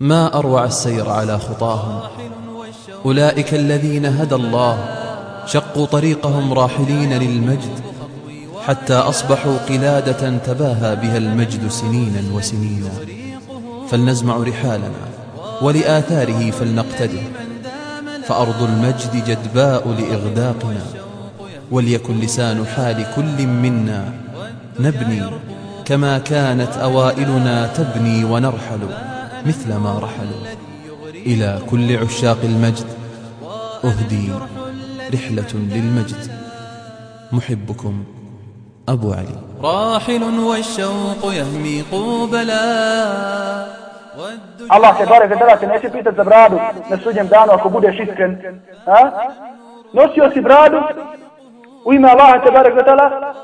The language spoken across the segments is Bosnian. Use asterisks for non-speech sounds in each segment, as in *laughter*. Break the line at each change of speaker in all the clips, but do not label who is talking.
ما أروع السير على خطاهم. أولئك الذين هدى الله شقوا طريقهم راحلين للمجد حتى أصبحوا قلادة تباهى بها المجد سنينا وسنينا. فلنزمع رحالنا ولآثاره فلنقتده. فأرض المجد جدباء لإغداقنا وليكن لسان حال كل منا نبني كما كانت أوائلنا تبني ونرحل. مثل ما رحلوا إلى كل عشاق المجد. أهدي رحلة للمجد. محبكم أبو علي.
راحل والشوق يهمي قوبلا
الله تبارك وتعالى نسي بيت الزبرادو نسوجم دانو أكو بودي شسكن ها؟ نسي أسي برادو ويما الله تبارك وتعالى.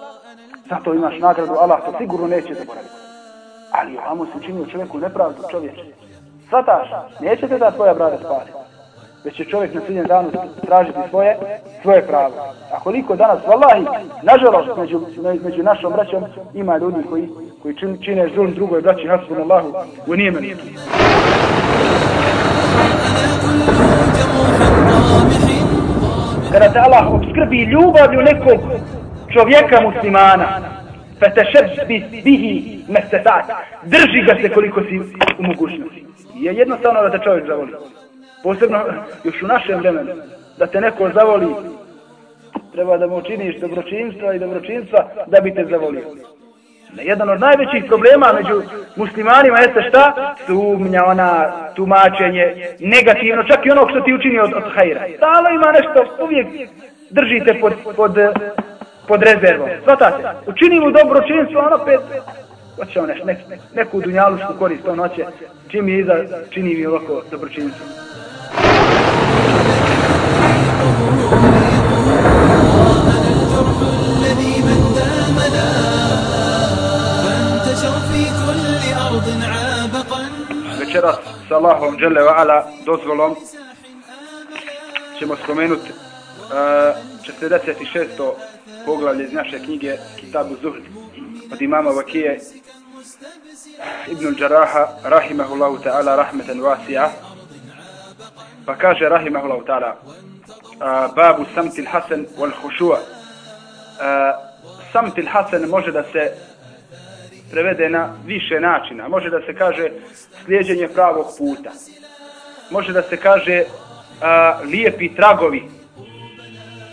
ساتو إما شناك الله تسيقرو نسي زبرادو Ali ovamo se učinio čovjeku nepravdu čovječe. Svataš, neće te da tvoja brada spati. Već će čovjek na sudnjem danu tražiti svoje, svoje pravo. A koliko danas, vallahi, nažalost, među, među našom braćom ima ljudi koji, koji čine zulm drugoj braći, hasbunallahu, u nijemen. Kada te Allah obskrbi ljubavlju nekog čovjeka muslimana, fa tešeb bihi mestetat, drži ga se koliko si u mogućnosti. Je jednostavno da te čovjek zavoli. Posebno još u našem vremenu, da te neko zavoli, treba da mu učiniš dobročinstva i dobročinstva da bi te zavolio. Jedan od najvećih problema među muslimanima jeste šta? Sumnja, ona, tumačenje, negativno, čak i ono što ti učini od, od hajra. Stalo ima nešto, uvijek držite pod, pod, pod rezervom. Svatate, učini mu dobročinstvo, ono pet, hoće on neš, nek, neku dunjalušku korist, on hoće, čim je iza, čini mi ovako dobročinstvo. Večeras sa Allahom dželle ve ala dozvolom ćemo spomenuti eh, uh, 46 poglavlje iz naše knjige Kitabu Zuhd od imama Vakije Ibn al-Jaraha rahimahullahu ta'ala rahmetan wasi'a pa kaže rahimahullahu ta'ala babu samtil hasan wal hušua samtil hasan može da se prevede na više načina. Može da se kaže slijedjenje pravog puta. Može da se kaže a, lijepi tragovi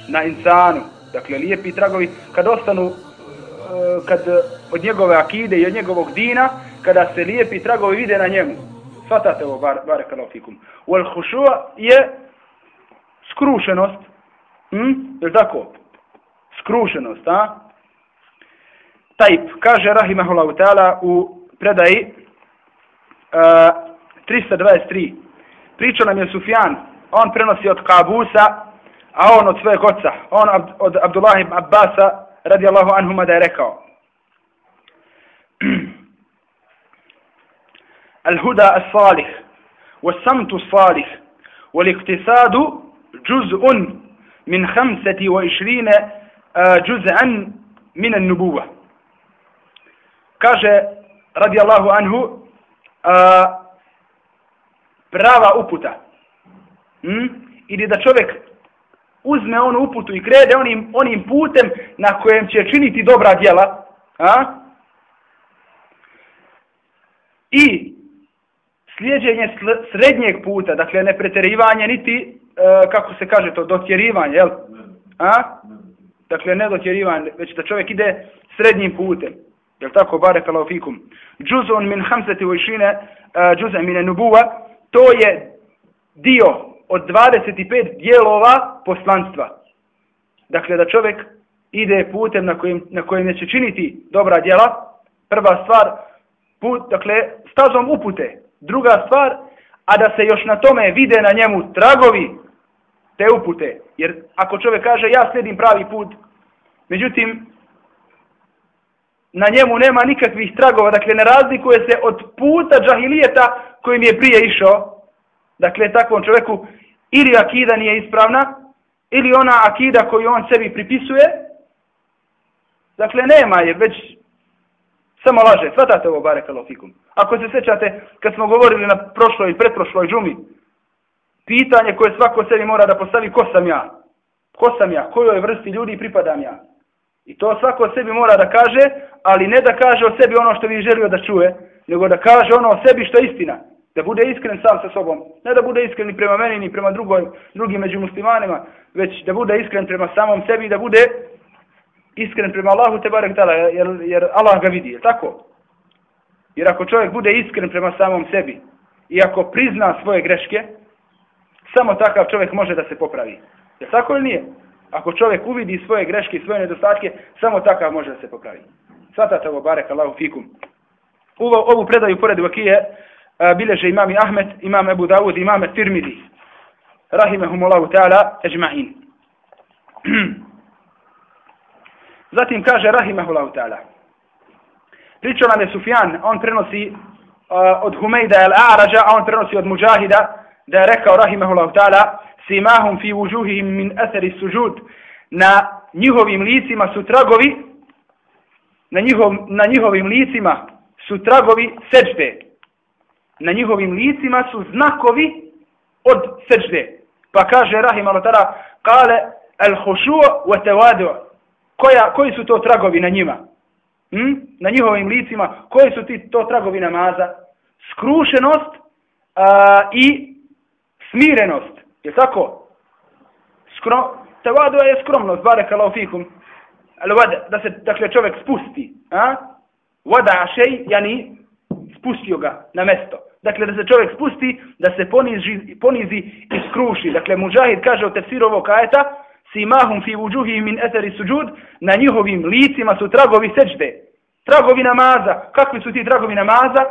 na insanu. Dakle, lijepi tragovi kad ostanu e, kad od njegove akide i od njegovog dina, kada se lijepi tragovi vide na njemu. Svatate ovo, bar, bare kalofikum. U al je skrušenost. Hm? Je tako? Skrušenost, a? Tajp, kaže Rahimahullahu ta'ala u predaji e, uh, 323. Pričao nam je Sufjan, on prenosi od Kabusa, a on od svojeg oca, on od, od Abdullah ibn Abbasa, radijallahu anhuma, da je rekao. *clears throat* Al-huda as-salih, was-samtu as-salih, wal-iktisadu juz'un min khamsati wa ishrine uh, juz'an min an-nubuwah kaže radijallahu anhu a, prava uputa hm? ili da čovjek uzme onu uputu i krede onim, onim putem na kojem će činiti dobra djela a? i slijedženje srednjeg puta dakle ne preterivanje niti e, kako se kaže to dotjerivanje jel? A? dakle ne dotjerivanje već da čovjek ide srednjim putem Jel tako, barek Allah fikum. Min hamseti vojšine, išine, min nubuva, to je dio od 25 dijelova poslanstva. Dakle, da čovjek ide putem na kojim, na kojim će činiti dobra djela, prva stvar, put, dakle, stazom upute. Druga stvar, a da se još na tome vide na njemu tragovi te upute. Jer ako čovjek kaže, ja slijedim pravi put, međutim, na njemu nema nikakvih tragova, dakle ne razlikuje se od puta džahilijeta kojim je prije išao. Dakle, takvom čovjeku ili akida nije ispravna, ili ona akida koju on sebi pripisuje, dakle nema je, već Samo laže. Svatate ovo bare kalofikum. Ako se sećate, kad smo govorili na prošloj i pretprošloj džumi, pitanje koje svako sebi mora da postavi, ko sam ja? Ko sam ja? Kojoj vrsti ljudi pripadam ja? I to svako sebi mora da kaže, ali ne da kaže o sebi ono što bi želio da čuje, nego da kaže ono o sebi što je istina. Da bude iskren sam sa sobom. Ne da bude iskren ni prema meni, ni prema drugoj, drugim među muslimanima, već da bude iskren prema samom sebi i da bude iskren prema Allahu te barek tala, jer, jer Allah ga vidi, je tako? Jer ako čovjek bude iskren prema samom sebi i ako prizna svoje greške, samo takav čovjek može da se popravi. Je tako ili nije? Ako čovjek uvidi svoje greške i svoje nedostatke, samo takav može da se popravi. Svatate ovo, barek Allahu fikum. Uvo, ovu predaju pored vakije bileže imam Ahmed, imam Ebu Dawud, imam Tirmidi. Rahimehumullahu ta'ala, ežma'in. *clears throat* Zatim kaže Rahimehullahu ta'ala. Pričao nam je Sufjan, on prenosi uh, od Humejda el-Arađa, a on prenosi od Mujahida, da je rekao Rahimehullahu ta'ala, simahum fi wujuhihim min athari sujud na njihovim licima su tragovi na, njihov, na njihovim licima su tragovi seđde na njihovim licima su znakovi od seđde pa kaže Rahim al-Tara kale al hushu wa tawadu koja koji su to tragovi na njima hm? na njihovim licima koji su ti to tragovi namaza skrušenost a, i smirenost Je tako? Skrom, tevadu je skromnost, bare kalau fikum. Ali vada, da se, dakle, čovjek spusti. A? Vada šej, jani, spustio ga na mesto. Dakle, da se čovjek spusti, da se ponizi, ponizi i skruši. Dakle, mužahid kaže u tefsiru ovog ajeta, simahum fi vuđuhi min eteri suđud, na njihovim licima su tragovi seđde. Tragovi namaza. Kakvi su ti tragovi namaza?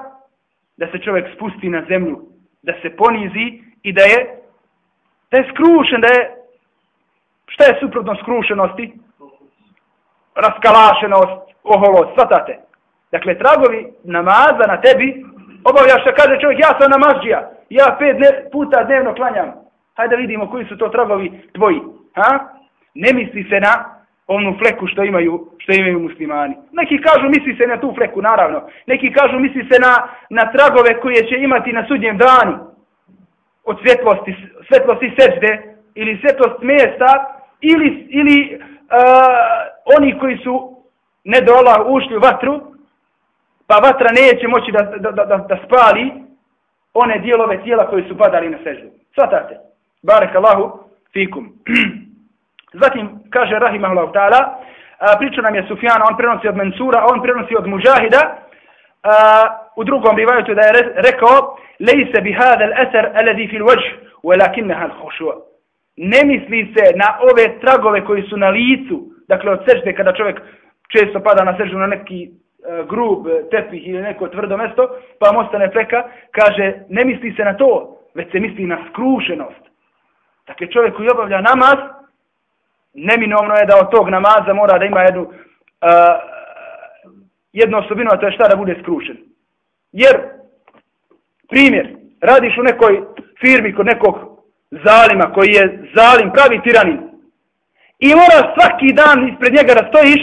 Da se čovjek spusti na zemlju. Da se ponizi i da je da je skrušen, da je, šta je suprotno skrušenosti? Raskalašenost, oholost, svatate. Dakle, tragovi namaza na tebi, obavljaš se, kaže čovjek, ja sam namazđija, ja pet dne, puta dnevno klanjam. Hajde vidimo koji su to tragovi tvoji. Ha? Ne misli se na onu fleku što imaju što imaju muslimani. Neki kažu misli se na tu fleku, naravno. Neki kažu misli se na, na tragove koje će imati na sudnjem danu od svjetlosti, svjetlosti seđde ili svjetlost mjesta ili, ili uh, oni koji su ne do Allah ušli u vatru pa vatra neće moći da, da, da, da, da spali one dijelove tijela koji su padali na seždu. Svatate. Barek Allahu fikum. *clears throat* Zatim kaže Rahimahullahu ta'ala priča nam je Sufjana, on prenosi od Mensura, on prenosi od Mujahida u drugom rivajetu da je rekao lejse bi hada al-athar alladhi fi al-wajh walakinaha al-khushu' ne misli se na ove tragove koji su na licu dakle od sežde kada čovjek često pada na seždu na neki E, grub e, tepih ili neko tvrdo mesto pa vam ostane pleka kaže ne misli se na to već se misli na skrušenost dakle čovjek koji obavlja namaz neminovno je da od tog namaza mora da ima jednu uh, jednu osobinu a to je šta da bude skrušen jer Primjer, radiš u nekoj firmi kod nekog zalima koji je zalim, pravi tiranin. I moraš svaki dan ispred njega da stojiš,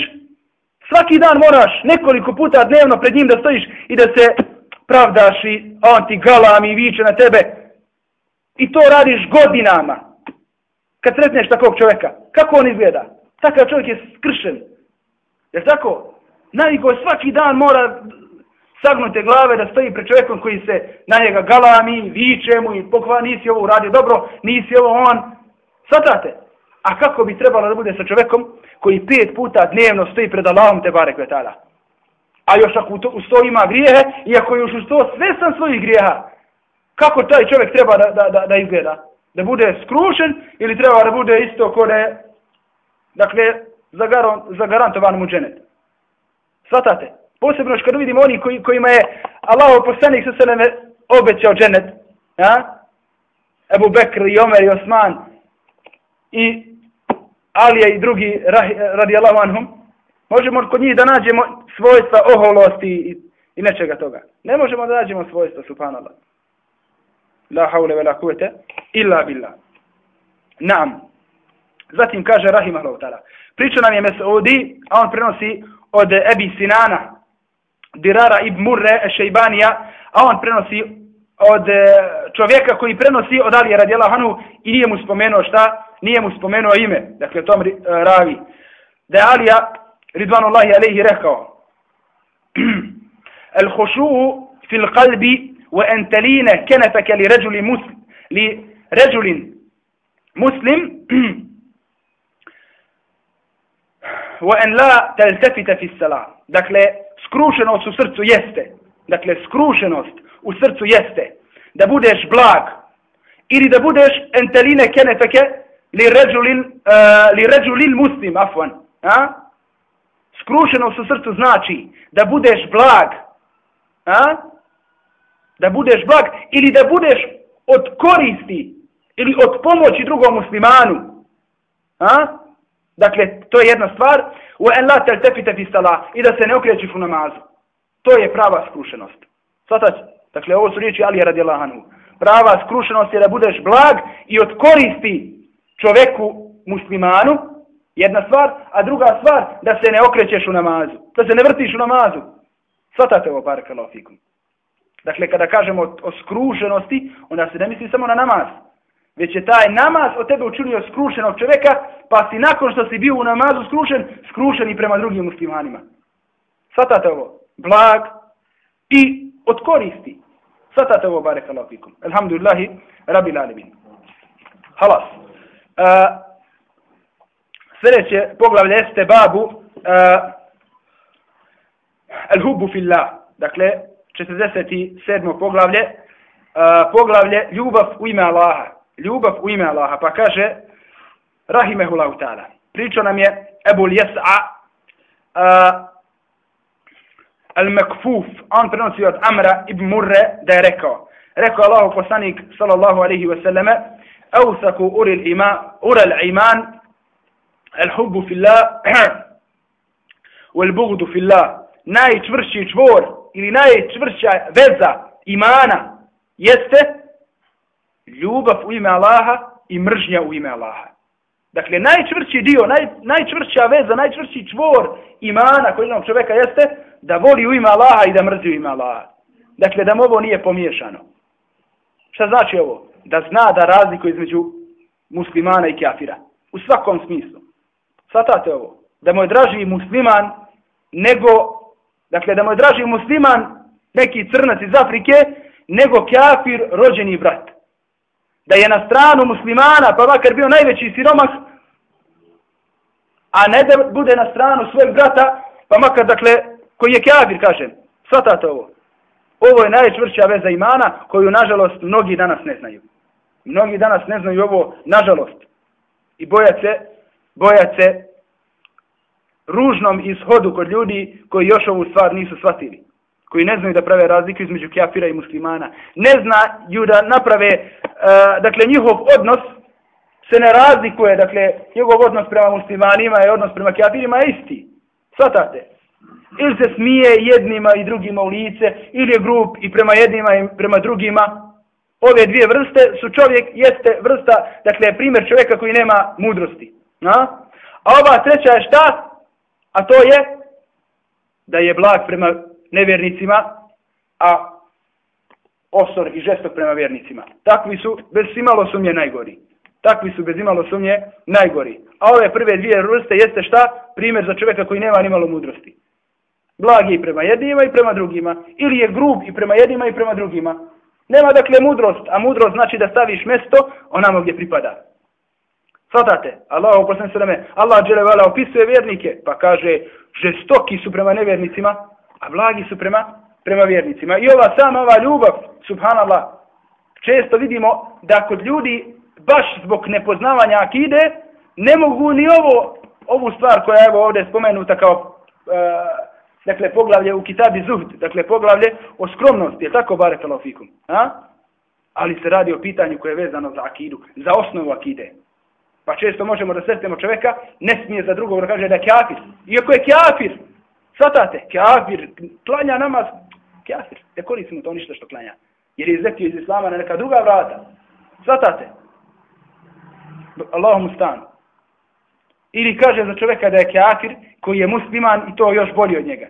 svaki dan moraš nekoliko puta dnevno pred njim da stojiš i da se pravdaš i on ti galam i viče na tebe. I to radiš godinama. Kad sretneš takvog čovjeka, kako on izgleda? Takav čovjek je skršen. Jer tako? Naviko svaki dan mora sagnute glave da stoji pred čovjekom koji se na njega galami, viče mu i pokva, nisi ovo uradio dobro, nisi ovo on. Svatate? A kako bi trebalo da bude sa čovjekom koji pet puta dnevno stoji pred Allahom te bare kvetala? A još ako u uz to ima grijehe, i ako još u to sve sam svojih grijeha, kako taj čovjek treba da, da, da, da izgleda? Da bude skrušen ili treba da bude isto ko da je, dakle, zagarantovan mu dženet? Svatate? Posebno što vidimo oni koji, kojima je Allah poslanik sa seleme obećao dženet. Ja? Ebu Bekr i Omer i Osman i Alija i drugi radijallahu anhum. Možemo kod njih da nađemo svojstva oholosti i, i nečega toga. Ne možemo da nađemo svojstva, subhanallah. La haule vela kuvete illa billah. Naam. Zatim kaže Rahim Allah. Priča nam je Mesudi, a on prenosi od Ebi Sinana, Dirara ibn Murre Šejbanija, a on prenosi od e, čovjeka koji prenosi od Alije radijela Hanu i nije mu spomenuo šta? Nije mu spomenuo ime, dakle tom e, ravi. Da je Alija, Ridvanullahi alaihi, rekao *clears throat* El hušu'u fil qalbi wa enteline kenefeke li ređuli muslim, li ređulin muslim wa en la teltefite fis salam. Dakle, skrušenost u srcu jeste. Dakle, skrušenost u srcu jeste da budeš blag ili da budeš enteline kenefeke li ređulil, uh, eh, li ređulil muslim, afvan. A? Skrušenost u srcu znači da budeš blag. A? Da budeš blag ili da budeš od koristi ili od pomoći drugom muslimanu. A? Dakle, to je jedna stvar. U en la tel fi fistala i da se ne okrećiš u namazu. To je prava skrušenost. Svatać, dakle, ovo su riječi Alija radijalahanu. Prava skrušenost je da budeš blag i od koristi čoveku muslimanu, jedna stvar, a druga stvar, da se ne okrećeš u namazu. Da se ne vrtiš u namazu. Svatate ovo, barakalav fikum. Dakle, kada kažemo o, o skrušenosti, onda se ne misli samo na namaz. Već je taj namaz od tebe učinio skrušenog čovjeka, pa si nakon što si bio u namazu skrušen, skrušen i prema drugim muslimanima. Svatate ovo, blag i od koristi. Svatate ovo, barek Allah fikum. Alhamdulillahi, rabi lalibin. Halas. Uh, sljedeće poglavlje jeste babu e, uh, al-hubu fillah. Dakle, 47. poglavlje, uh, poglavlje ljubav u ime Allaha. Ljubav u ime Allaha. Pa kaže, rahimehullahu ta'ala. Pričao nam je Ebul Jes'a, uh, Al-Makfuf, on prenosi od Amra ibn Murre da je rekao. Rekao Allahu poslanik sallallahu alaihi wa sallame, Eusaku uril ima, ural iman, al-hubbu fillah, *clears throat* wal-bugdu fillah. Najčvrši čvor ili najčvrša veza imana jeste ljubav u ime Allaha i mržnja u ime Allaha. Dakle, najčvršći dio, naj, najčvršća veza, najčvršći čvor imana koji jednog čoveka jeste da voli u ime Allaha i da mrzi u ime Allaha. Dakle, da mu ovo nije pomiješano. Šta znači ovo? Da zna da razliku između muslimana i kafira. U svakom smislu. Svatate ovo. Da mu je draži musliman nego, dakle, da mu je draži musliman neki crnac iz Afrike nego kafir rođeni brat. Da je na stranu muslimana, pa makar bio najveći siromah, a ne da bude na stranu svojeg brata, pa makar, dakle, koji je kafir, kažem. Svatate ovo. Ovo je najčvršća veza imana koju, nažalost, mnogi danas ne znaju. Mnogi danas ne znaju ovo, nažalost. I bojat se, bojat se ružnom ishodu kod ljudi koji još ovu stvar nisu shvatili. Koji ne znaju da prave razliku između kafira i muslimana. Ne znaju da naprave, uh, dakle, njihov odnos se ne razlikuje, dakle, njegov odnos prema muslimanima i odnos prema kafirima je isti. Svatate ili se smije jednima i drugima u lice, ili je grup i prema jednima i prema drugima. Ove dvije vrste su čovjek, jeste vrsta, dakle, primjer čovjeka koji nema mudrosti. A, A ova treća je šta? A to je da je blag prema nevjernicima, a osor i žestok prema vjernicima. Takvi su, bez imalo sumnje, najgori. Takvi su bez imalo sumnje najgori. A ove prve dvije vrste jeste šta? Primjer za čovjeka koji nema ni malo mudrosti blagi prema jednima i prema drugima. Ili je grub i prema jednima i prema drugima. Nema dakle mudrost, a mudrost znači da staviš mesto onamo gdje pripada. Svatate, Allah oprosim se me, Allah dželevala opisuje vjernike, pa kaže, žestoki su prema nevjernicima, a blagi su prema, prema vjernicima. I ova sama ova ljubav, subhanallah, često vidimo da kod ljudi, baš zbog nepoznavanja akide, ne mogu ni ovo, ovu stvar koja je evo ovdje spomenuta kao e, dakle poglavlje u Kitabi Zuhd, dakle poglavlje o skromnosti, je tako bare fikum, a? Ali se radi o pitanju koje je vezano za akidu, za osnovu akide. Pa često možemo da sretnemo čoveka, ne smije za drugog da kaže da je kafir. Iako je kafir, svatate, kafir, klanja namaz, kafir, ne koristimo to ništa što klanja. Jer je izletio iz islama na neka druga vrata. Svatate. Allahum stan. Ili kaže za čovjeka da je kafir, koji je musliman i to još bolji od njega.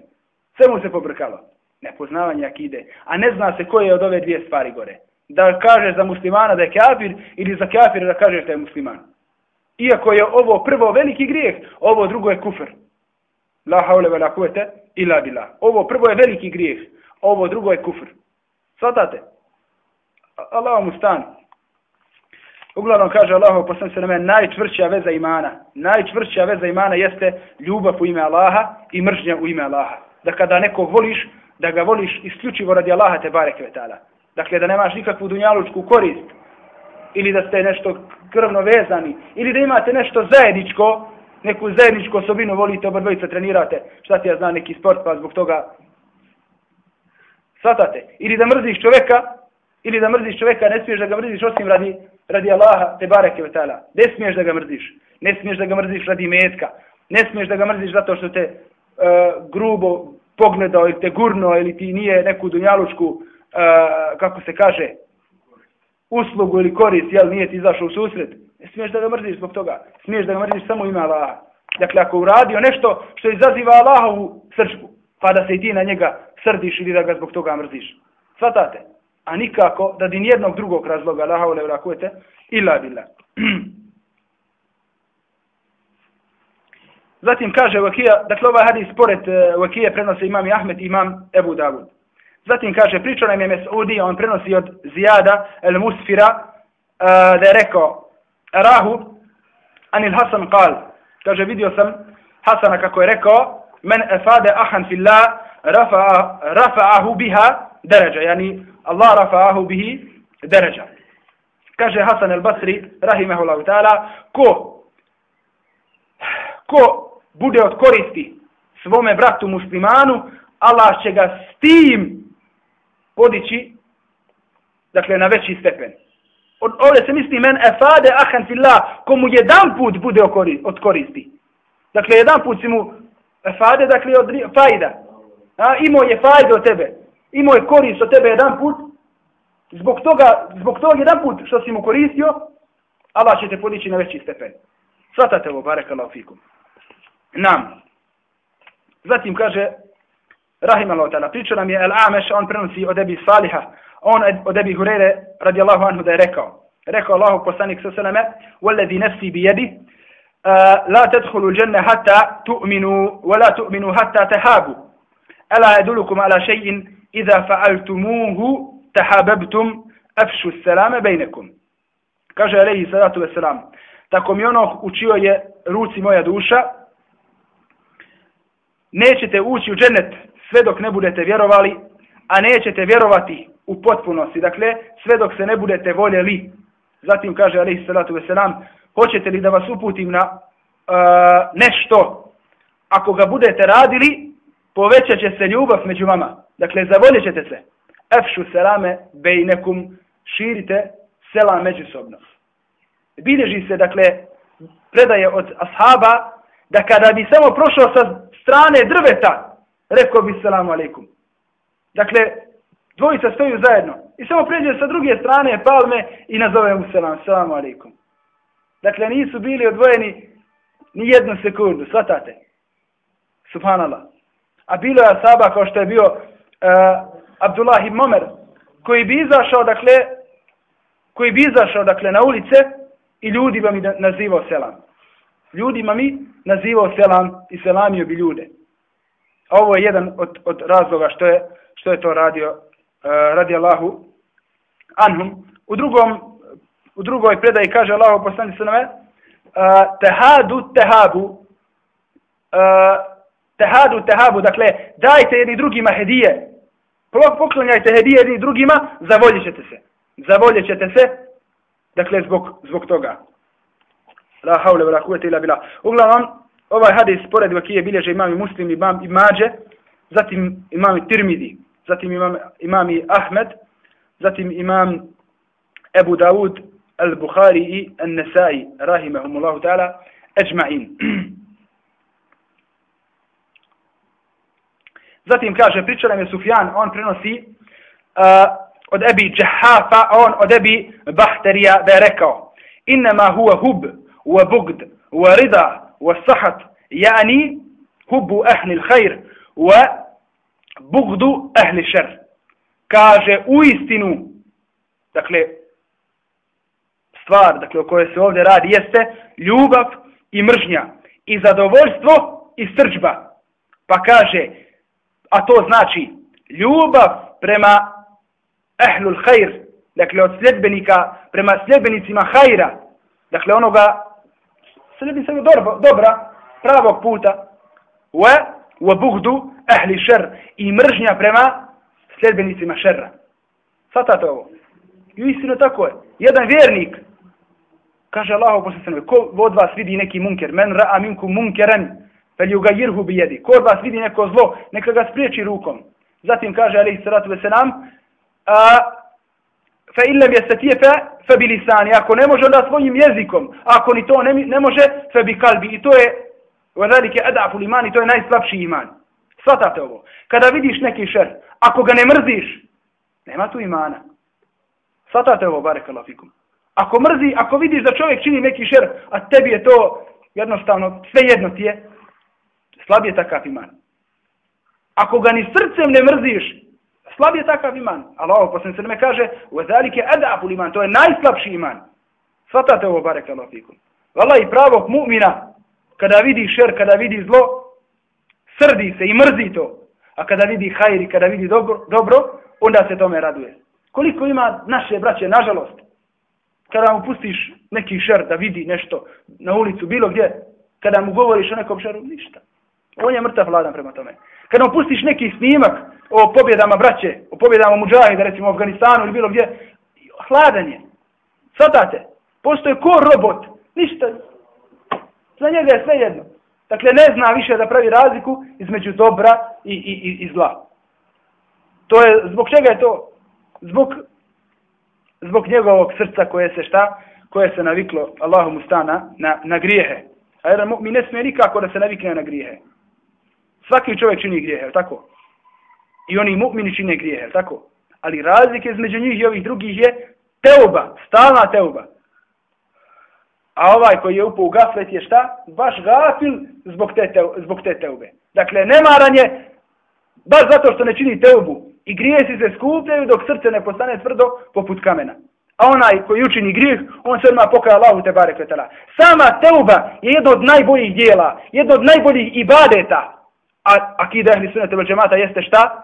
Sve mu se pobrkalo. Nepoznavanje akide. A ne zna se koje je od ove dvije stvari gore. Da kaže za muslimana da je kafir ili za kafira da kaže da je musliman. Iako je ovo prvo veliki grijeh, ovo drugo je kufr. La haule ve la kuvete ila bila. Ovo prvo je veliki grijeh, ovo drugo je kufr. Svatate? Allah vam ustan. Uglavnom kaže Allah, poslan se na me, najčvršća veza imana. Najčvršća veza imana jeste ljubav u ime Allaha i mržnja u ime Allaha. Da kada nekog voliš, da ga voliš isključivo radi Allaha te barek vetala. Dakle, da nemaš nikakvu dunjalučku korist ili da ste nešto krvno vezani ili da imate nešto zajedničko, neku zajedničku osobinu volite, oba dvojica trenirate, šta ti ja znam, neki sport, pa zbog toga svatate. Ili da mrziš čoveka, ili da mrziš čoveka, ne smiješ da ga mrziš osim radi, radi Allaha, te bareke vetala. Ne smiješ da ga mrziš. Ne smiješ da ga mrziš radi metka. Ne smiješ da ga mrziš zato što te e, grubo pogledao ili te gurno ili ti nije neku dunjalučku, e, kako se kaže, uslugu ili korist, jel nije ti izašao u susret. Ne smiješ da ga mrziš zbog toga. Smiješ da ga mrziš samo ima Allaha. Dakle, ako uradio nešto što izaziva Allahovu srčbu, pa da se i ti na njega srdiš ili da ga zbog toga mrziš. Svatate? A nikako da din nijednog drugog razloga, Allaha ule vrakujete, illa bila. *clears throat* Zatim kaže Vakija, dakle ovaj hadis pored eh, Vakije prenose imam Ahmed i imam Ebu Davud. Zatim kaže, pričao nam je Mesudi, on prenosi od Zijada el Musfira, uh, da je rekao, Rahu, anil Hasan kal, kaže, vidio sam Hasana kako je rekao, men efade ahan fillah, rafa'ahu biha deređa, yani Allah rafa'ahu bihi deređa. Kaže Hasan el Basri, rahimahullahu ta'ala, ko, ko bude od koristi svome bratu muslimanu, Allah će ga s tim podići, dakle, na veći stepen. Od, Ovdje se misli men efade ahan fillah, komu jedan put bude od koristi. Dakle, jedan put si mu efade, dakle, od fajda. A, imao je fajda od tebe Imao je korist od tebe jedan put. Zbog toga, zbog toga jedan put što si mu koristio, Allah će te podići na veći stepen. Svatate ovo, barek Allah fikum. Nam. Zatim kaže, rahimallahu ta'ala, pričao nam je Al-Ameš, on prenosi od Ebi Saliha, on od Ebi Hurere, radijallahu anhu, da je rekao, rekao Allahu poslanik sa sveme, والذي نفسي بيدي uh, لا تدخلوا الجنة حتى تؤمنوا ولا تؤمنوا حتى تهابوا ألا أدلكم على شيء iza fa'altumuhu tahababtum afshu salama bainakum kaže alejhi salatu ve selam tako mi ono učio je ruci moja duša nećete ući u džennet sve dok ne budete vjerovali a nećete vjerovati u potpunosti. Dakle sve dok se ne budete voljeli. Zatim kaže alejhi salatu ve selam hoćete li da vas uputim na uh, nešto? Ako ga budete radili povećat će se ljubav među vama. Dakle, zavoljet ćete se. Efšu selame bejnekum, širite selam međusobno. Bileži se, dakle, predaje od ashaba, da kada bi samo prošao sa strane drveta, rekao bi selamu alaikum. Dakle, dvojica stoju zajedno. I samo pređe sa druge strane palme i nazove mu selam, selamu alaikum. Dakle, nisu bili odvojeni ni jednu sekundu, svatate. Subhanallah. A bilo je asaba kao što je bio uh, Abdullah ibn Omer, koji bi izašao, dakle, koji bi izašao, dakle, na ulice i ljudi bi mi nazivao selam. Ljudima mi nazivao selam i selamio bi ljude ovo je jedan od, od razloga što je, što je to radio e, uh, radi Allahu anhum. U drugom u drugoj predaji kaže Allahu poslani se uh, e, tehadu tehabu uh, tehadu tehabu dakle dajte jedni drugima hedije poklanjajte hedije jedni drugima zavoljet ćete se zavoljet ćete se dakle zbog, zbog toga la haule la kuvete ila bila. uglavnom ovaj hadis pored vakije bilježe imam i muslim imam i mađe, zatim imam i tirmidi, zatim imam, imam i Ahmed, zatim imam Ebu Dawud, Al-Bukhari i An-Nesai, rahimahumullahu ta'ala, ajma'in. *clears throat* Zatim kaže, pričala nam je Sufjan, on prenosi uh, od Ebi Džahafa, a on od Ebi Bahterija da je rekao, innama huwa hub, wa bugd, wa rida, wa sahat, jani hubu ahli l'hajr, wa bugdu ahli šer. Kaže, u istinu, dakle, stvar dakle, o kojoj se ovdje radi jeste ljubav i mržnja i zadovoljstvo i srđba. Pa kaže, a to znači ljubav prema ehlul hajr, dakle od sljedbenika prema sljedbenicima hajra, dakle onoga sljedbenicima dobra, dobra pravog puta, wa wa buhdu ahli šer i mržnja prema sljedbenicima šerra. Svatate ovo. I istino tako je. Jedan vjernik, kaže Allah poslanik, ko od vas vidi neki munker, men ra'a minku munkeren, Veli ga jirhu bi jedi. Ko od vas vidi neko zlo, neka ga spriječi rukom. Zatim kaže alaihi salatu veselam, a, fe illam yastatifa fa bi lisani. Ako ne može onda svojim jezikom ako ni to ne, ne može fe bi kalbi. I to je wadalika ad'afu iman to je najslabši iman. Svatate ovo. Kada vidiš neki šer ako ga ne mrziš nema tu imana. Svatate ovo barekallahu fikum. Ako mrzi ako vidiš da čovjek čini neki šer a tebi je to jednostavno sve jedno ti je slab je takav iman ako ga ni srcem ne mrziš slab je takav iman. Allah ovo se me kaže, u ezalike edapul iman, to je najslabši iman. Svatate ovo, barek Allah fikum. Vala i pravog mu'mina, kada vidi šer, kada vidi zlo, srdi se i mrzi to. A kada vidi hajri, kada vidi dobro, dobro, onda se tome raduje. Koliko ima naše braće, nažalost, kada mu pustiš neki šer da vidi nešto na ulicu, bilo gdje, kada mu govoriš o nekom šeru, ništa. On je mrtav hladan prema tome. Kad on pustiš neki snimak o pobjedama braće, o pobjedama muđahida, recimo u Afganistanu ili bilo gdje, hladan je. Svatate, postoje ko robot, ništa. Za njega je sve jedno. Dakle, ne zna više da pravi razliku između dobra i, i, i, i zla. To je, zbog čega je to? Zbog, zbog njegovog srca koje se šta? Koje se naviklo Allahom stana, na, na grijehe. A jedan mi ne smije nikako da se navikne na grijehe. Svaki čovjek čini grijehe, tako? I oni mu'mini čine grijehe, tako? Ali razlike između njih i ovih drugih je teuba, stalna teuba. A ovaj koji je upao u gaflet je šta? Baš gafil zbog te, te, zbog te teube. Dakle, nemaran je baš zato što ne čini teubu. I grijesi se skupljaju dok srce ne postane tvrdo poput kamena. A onaj koji učini grijeh, on se odmah pokaja Allahu te bare kvetala. Sama teuba je jedno od najboljih dijela, jedno od najboljih ibadeta akida ehli sunnata vel džemata jeste šta?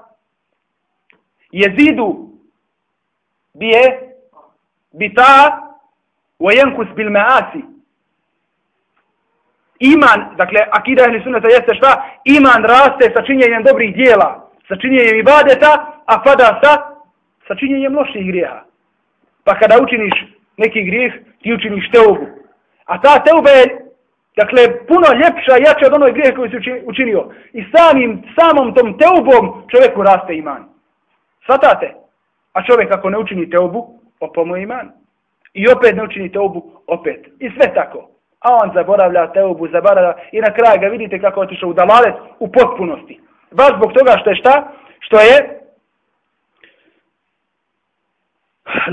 Jezidu bije bita wa yankus bil maasi. Iman, dakle, akida ehli sunnata jeste šta? Iman raste sa činjenjem dobrih dijela, sa činjenjem ibadeta, a pada sa, sa činjenjem loših grijeha. Pa kada učiniš neki grijeh, ti učiniš teubu. A ta teuba je Dakle, puno ljepša i jača od onoj grije koju si učinio. I samim, samom tom teubom čovjeku raste iman. Svatate? A čovjek ako ne učini teubu, opomo iman. I opet ne učini teubu, opet. I sve tako. A on zaboravlja teubu, zaboravlja i na kraj ga vidite kako otišao u dalalet u potpunosti. Baš zbog toga što je šta? Što je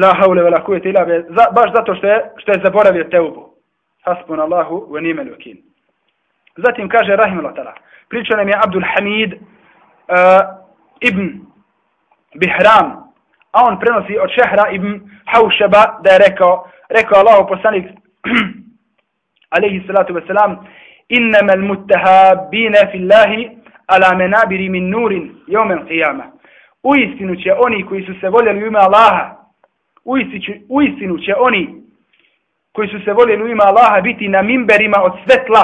La haule vela kujete ila baš zato što je što je zaboravio teubu hasbun Allahu wa ni'mal wakil. Zatim kaže rahimehullah taala. Priča nam je Abdul Hamid uh, ibn Bihram, a on prenosi od Šehra ibn Haušeba da je rekao, rekao Allahu poslanik *clears throat* alaihi salatu wasalam, innama al-muttahabina fi Allahi ala menabiri min nurin jomen qiyama. U istinu će oni koji su se voljeli u ime Allaha, u istinu će oni koji su se voljeli u ima Allaha biti na mimberima od svetla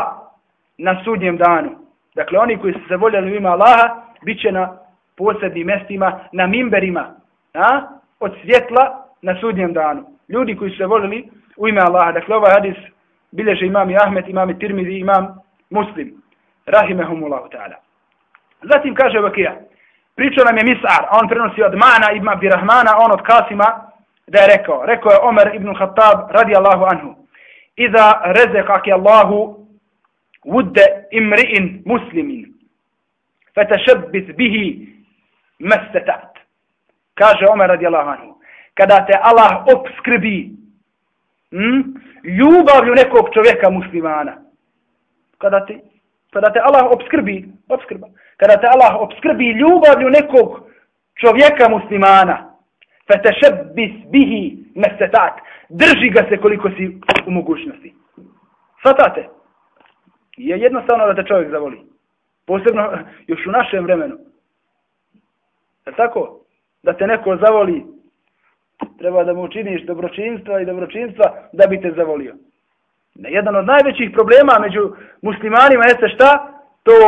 na sudnjem danu. Dakle, oni koji su se voljeli u ima Allaha bit će na posebnim mestima, na mimberima a? od svjetla na sudnjem danu. Ljudi koji su se voljeli u ime Allaha. Dakle, ovaj hadis bilježe imam i Ahmed, imam i Tirmidhi, imam Muslim. Rahimehumullahu ta'ala. Zatim kaže Vakija, pričao nam je Mis'ar, on prenosi od Mana ibn Abdirahmana, on od Kasima, da je rekao, rekao je Omer ibn Khattab radijallahu anhu, Iza rezekaki Allahu vudde imri'in muslimin, fetešebbit bihi mestetat. Kaže Omer radijallahu anhu, kada te Allah obskrbi hm, ljubavlju nekog čovjeka muslimana, kada te, kada te Allah obskrbi, obskrba, kada te Allah obskrbi ljubavlju nekog čovjeka muslimana, fe te šebbis bihi drži ga se koliko si u mogućnosti. Svatate? Je jednostavno da te čovjek zavoli. Posebno još u našem vremenu. Je tako? Da te neko zavoli, treba da mu učiniš dobročinstva i dobročinstva da bi te zavolio. Jedan od najvećih problema među muslimanima jeste šta? To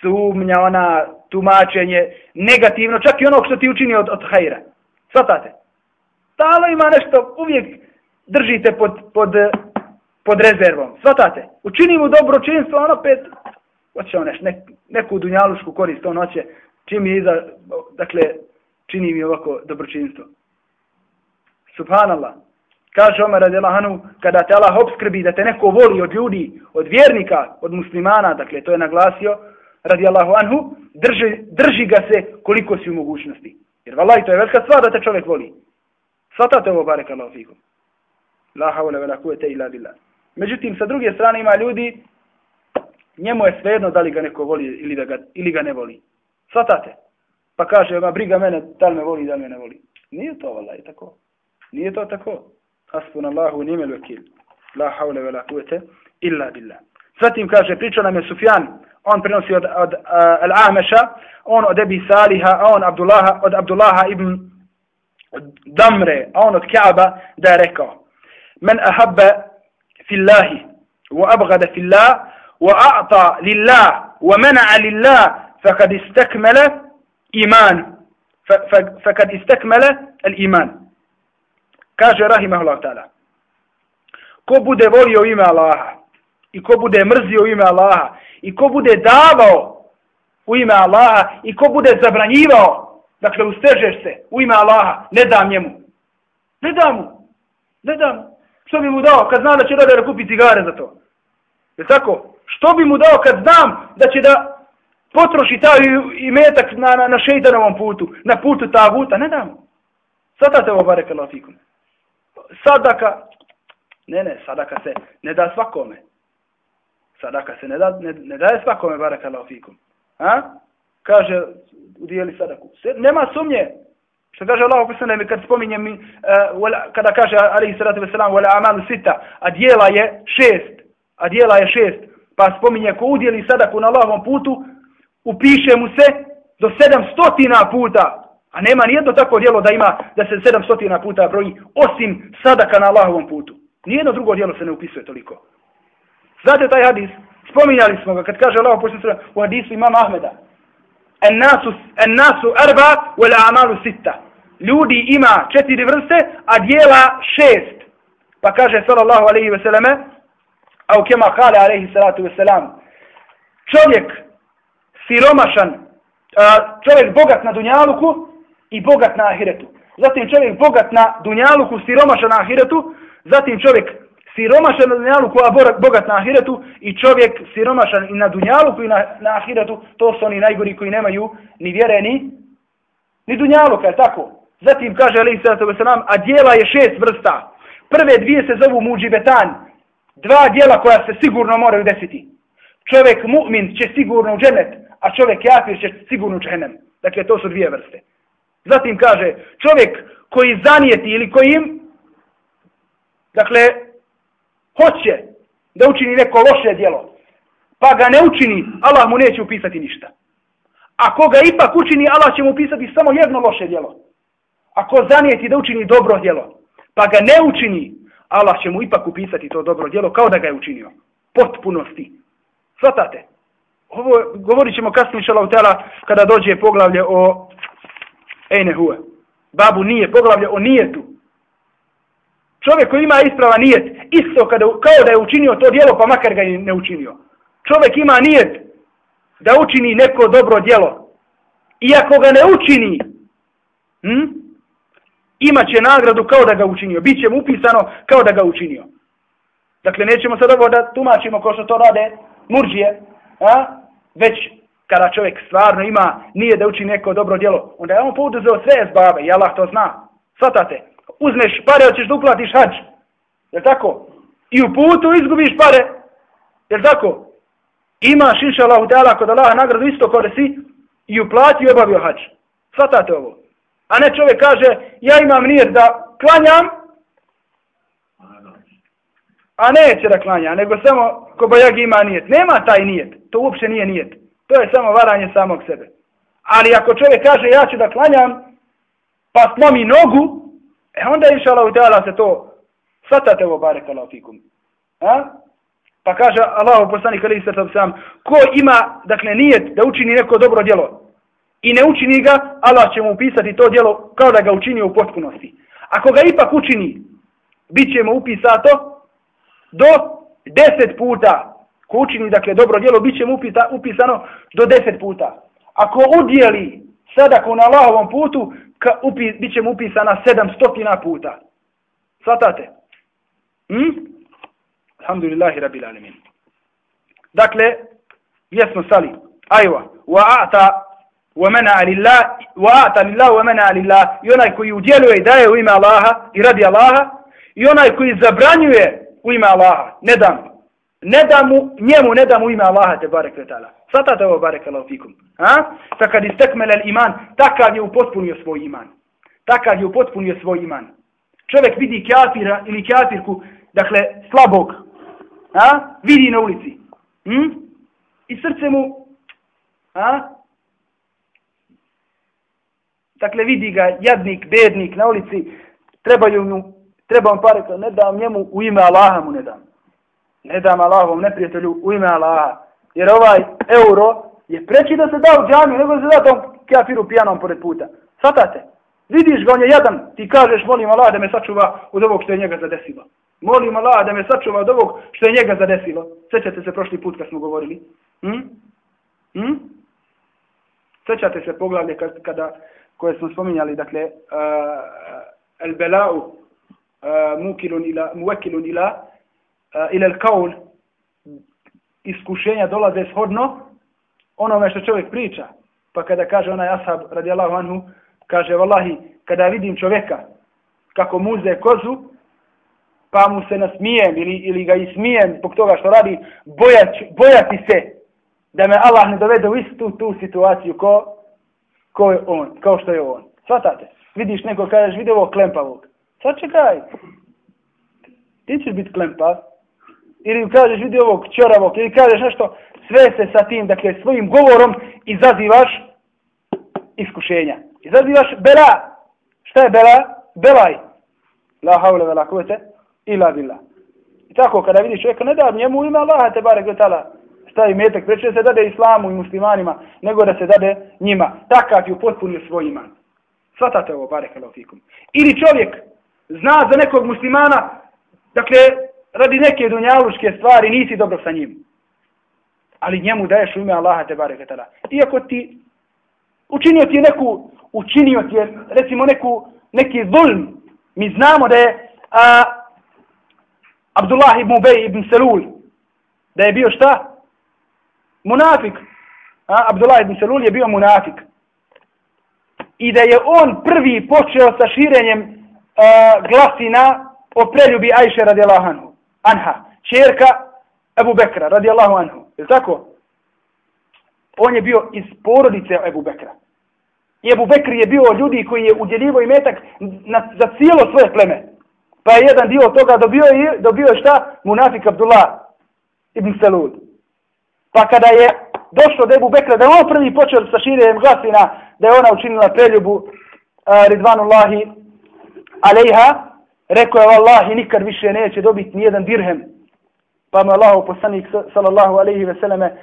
sumnja, ona tumačenje, negativno, čak i ono što ti učini od, od hajra. Svatate? Stalo ima nešto, uvijek držite pod, pod, pod rezervom. Svatate? Učini mu dobročinstvo, on pet, hoće on neš, ne, neku dunjalušku korist, on hoće, čim je iza, dakle, čini mi ovako dobročinstvo. Subhanallah. Kaže Omer radi kada te Allah obskrbi da te neko voli od ljudi, od vjernika, od muslimana, dakle to je naglasio, radi Allahu anhu, drži, drži ga se koliko si u mogućnosti. Jer vallaj, to je velika stvar da te čovjek voli. Svatate ovo, barek Allah fikum. La haula vela kuvete ila billah. Međutim, sa druge strane ima ljudi, njemu je svejedno da li ga neko voli ili, da ga, ili ga ne voli. Svatate. Pa kaže, ma briga mene, da li me voli, da li me ne voli. Nije to, vallaj, tako. Nije to tako. Hasbun Allahu nimel vekil. La haula vela kuvete illa billah. Zatim kaže, pričao nam je Sufjan, on prenosi od, od uh, Al-Ameša, on od Ebi Saliha, a on Abdullaha, od Abdullaha ibn Damre, a on od Kaaba, da je rekao, men ahabba fillahi, wa abgada fillah, wa a'ta lillah, wa mena'a lillah, fakad istakmele iman, fakad istakmele al-iman. Kaže Rahimahullah ta'ala, ko bude volio ime Allaha, i ko bude mrzio ime Allaha, i ko bude davao u ime Allaha, i ko bude zabranjivao, dakle ustežeš se u ime Allaha, ne dam njemu. Ne dam mu. Ne dam mu. Što bi mu dao kad zna da će da kupi cigare za to? Je tako? Što bi mu dao kad znam da će da potroši taj imetak na, na, na šeitanovom putu, na putu ta vuta? Ne dam mu. Sada te ovo barek Allah. Sadaka, ne ne, sadaka se ne da svakome sadaka se ne, da, ne, ne daje svakome barakallahu fikum. A? Kaže, udijeli sadaku. Se, nema sumnje. Što kaže Allah poslane kad spominje mi, e, uh, kada kaže alaihi salatu wasalam, wala amalu sita, a dijela je šest. A dijela je šest. Pa spominje ko udijeli sadaku na Allahovom putu, upiše mu se do sedam stotina puta. A nema nijedno tako dijelo da ima da se sedam stotina puta broji, osim sadaka na Allahovom putu. Nijedno drugo dijelo se ne upisuje toliko. Znate taj hadis? Spominjali smo ga kad kaže Allah sura u hadisu imama Ahmeda. En nasu, en nasu arba wal amalu sita. Ljudi ima četiri vrste, a dijela šest. Pa kaže sallallahu alaihi ve selleme, a u kema kale alaihi salatu ve selam, čovjek siromašan, čovjek bogat na dunjaluku i bogat na ahiretu. Zatim čovjek bogat na dunjaluku, siromašan na ahiretu, zatim čovjek siromašan na dunjaluku, a bogat na ahiretu i čovjek siromašan i na dunjaluku i na, na ahiretu, to su oni najgori koji nemaju ni vjere ni, ni dunjaluka, je tako? Zatim kaže Ali Sallatu Veselam, a dijela je šest vrsta. Prve dvije se zovu muđibetan, dva dijela koja se sigurno moraju desiti. Čovjek mu'min će sigurno u dženet, a čovjek jafir će sigurno u dženem. Dakle, to su dvije vrste. Zatim kaže, čovjek koji zanijeti ili koji im, dakle, hoće da učini neko loše djelo, pa ga ne učini, Allah mu neće upisati ništa. Ako ga ipak učini, Allah će mu upisati samo jedno loše djelo. Ako zanijeti da učini dobro djelo, pa ga ne učini, Allah će mu ipak upisati to dobro djelo kao da ga je učinio. Potpunosti. Svatate? Ovo govorit ćemo kasnije šalautela kada dođe poglavlje o Ejnehue. Babu nije, poglavlje o nijetu. Čovjek koji ima isprava nijet, isto kada, kao da je učinio to dijelo, pa makar ga ne učinio. Čovjek ima nijet da učini neko dobro dijelo. I ako ga ne učini, hm, imaće nagradu kao da ga učinio. Biće mu upisano kao da ga učinio. Dakle, nećemo sad ovo da tumačimo ko što to rade murđije, a? već kada čovjek stvarno ima nije da učini neko dobro djelo, onda je on poduzeo sve zbave i Allah to zna. Svatate, uzmeš pare, hoćeš da uplatiš hađ. Je tako? I u putu izgubiš pare. Jel tako? Imaš inša Allah utala kod Allaha nagradu isto kod si i uplatio i obavio hađ. Svatate ovo. A ne čovjek kaže, ja imam nijet da klanjam, a neće da klanja, nego samo ko bojag ima nijet. Nema taj nijet. To uopće nije nijet. To je samo varanje samog sebe. Ali ako čovjek kaže, ja ću da klanjam, pa slomi nogu, e onda inša Allah se to, svatate ovo bare fikum. A? Pa kaže Allah poslanik ali se sam, ko ima, dakle, nijet da učini neko dobro djelo i ne učini ga, Allah će mu upisati to djelo kao da ga učini u potpunosti. Ako ga ipak učini, bit će mu upisato do deset puta. Ko učini, dakle, dobro djelo, bit će mu upisano do deset puta. Ako udjeli sadaku na Allahovom putu, ka, upi, bit će mu upisana sedamstotina puta. Svatate? Hm? Alhamdulillahi rabbil alamin. Dakle, gdje smo stali? Ajva. Wa a'ta wa mana lillah wa a'ta lillah wa mana lillah. I onaj koji udjeluje i daje u ime Allaha i radi Allaha i onaj koji zabranjuje u ime Allaha. Ne dam. Ne da mu, njemu ne da u ime Allaha te barek vetala. Svatate ovo barek Allah fikum. Ha? Sa kad istekmele iman, takav je upotpunio svoj iman. Takav je upotpunio svoj iman. Čovjek vidi kafira ili kafirku, dakle, slabog, a? vidi na ulici. Hm? I srce mu, a? dakle vidi ga jadnik, bednik na ulici, trebaju mu, treba mu pare, ne dam njemu u ime Allaha mu ne dam. Ne dam Allahovom neprijatelju u ime Allaha. Jer ovaj euro je preći da se da u džamiju, nego da se da tom kafiru pijanom pored puta. Svatate? Vidiš ga, on je jadan, ti kažeš, molim Allah da me sačuva od ovog što je njega zadesilo. Molim Allah da me sačuva od ovog što je njega zadesilo. Sećate se prošli put kad smo govorili? Hm? Hm? Sećate se poglavlje kada, koje smo spominjali, dakle, uh, el bela'u uh, mukilun ila, muvekilun ila, Eh, ili ila el kaul, iskušenja dolaze shodno onome što čovjek priča. Pa kada kaže onaj ashab, radijallahu anhu, kaže, vallahi, kada vidim čovjeka kako muze kozu, pa mu se nasmijem ili, ili ga ismijem zbog toga što radi, bojać, bojati se da me Allah ne dovede u istu tu situaciju ko, ko je on, kao što je on. Svatate? Vidiš neko kažeš, vidi ovo klempavog. Sad čekaj. Ti ćeš biti klempav. Ili kažeš, vidi ovog čoravog. Ili kažeš nešto, sve se sa tim, dakle, svojim govorom izazivaš iskušenja. Izazivaš bela. Šta je bela? Belaj. La haule vela kuvete ila bila. I tako kada vidiš čovjeka, ne da njemu ima Allaha te barek vetala stavi metak, preče se dade islamu i muslimanima, nego da se dade njima. Takav je upotpunio svoj iman. Svatate ovo, barek fikum. Ili čovjek zna za nekog muslimana, dakle, radi neke dunjaluške stvari, nisi dobro sa njim. Ali njemu daješ u ime Allaha te bareke vetala. Iako ti učinio ti je neku, učinio ti je, recimo, neku, neki zulm, mi znamo da je a, Abdullah ibn Ubej ibn Selul, da je bio šta? Munafik. A, Abdullah ibn Selul je bio munafik. I da je on prvi počeo sa širenjem a, glasina o preljubi Ajše radijalahanu. Anha, čerka Ebu Bekra radijallahu anhu. Je tako? On je bio iz porodice Ebu Bekra. I Ebu Bekr je bio ljudi koji je udjeljivo imetak na, za cijelo svoje pleme. Pa je jedan dio toga dobio i dobio je šta? Munafik Abdullah ibn Salud. Pa kada je došlo do Ebu Bekra, da je on prvi počeo sa širenjem glasina, da je ona učinila preljubu uh, Ridvanullahi alejha, rekao je Wallahi nikad više neće dobiti ni jedan dirhem. Pa mu Allah poslanik sallallahu alejhi ve selleme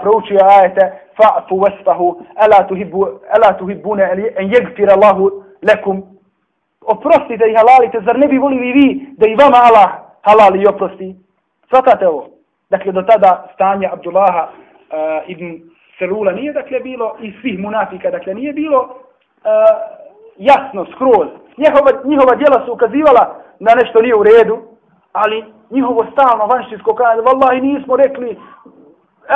proučio ajete fa'fu wasfahu ala tuhibbu ala tuhibbuna an yaghfira Allahu lekum. oprostite i halalite, zar ne bi volili vi da i vama Allah halali i oprosti? Svatate ovo. Dakle, do tada stanje Abdullaha uh, ibn Selula nije, dakle, bilo i svih munafika, dakle, nije bilo uh, jasno, skroz Njihova, njihova djela su ukazivala da nešto nije u redu, ali njihovo stalno vanštinsko kaže, vallahi nismo rekli,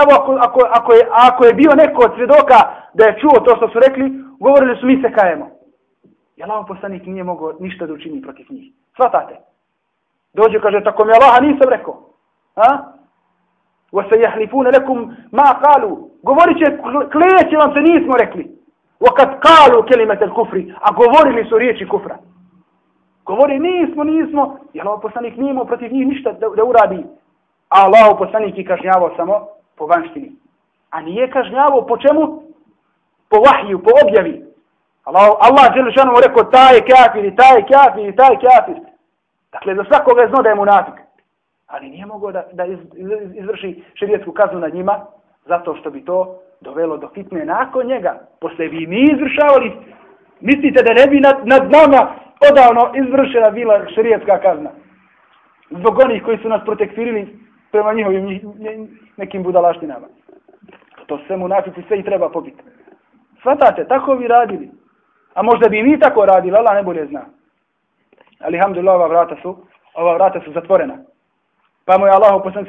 evo ako, ako, ako, je, ako je bio neko od svjedoka da je čuo to što su rekli, govorili su mi se kajemo. I Allah poslanik nije mogao ništa da učini protiv njih. Svatate. Dođe kaže, tako mi Allah nisam rekao. A? وَسَيَحْلِفُونَ لَكُمْ مَا قَالُوا Govorit će, kleće vam se nismo rekli. وَكَدْ قَالُوا كَلِمَةَ الْكُفْرِ A govorili su riječi kufra. Govori nismo, nismo. Jer ovo poslanik nije imao protiv njih ništa da, da uradi. A Allah poslanik i kažnjavao samo po vanštini. A nije kažnjavao po čemu? Po vahiju, po objavi. Allah, Allah Đelešanu mu rekao taj je kafir, taj je kafir, taj je kafir. Dakle, za svakoga je znao da je munatik. Ali nije mogao da, da iz, izvrši širijetsku kaznu nad njima, zato što bi to dovelo do fitne nakon njega. Posle vi mi izvršavali, mislite da ne bi nad, nad nama odavno izvršena bila širijetska kazna. Zbog onih koji su nas protektirili prema njihovim nekim budalaštinama. To sve munafici sve i treba pobiti. Svatate, tako vi radili. A možda bi mi tako radili, Allah ne bolje zna. Ali, alhamdulillah, ova vrata su, ova vrata su zatvorena. Pa mu je Allah poslan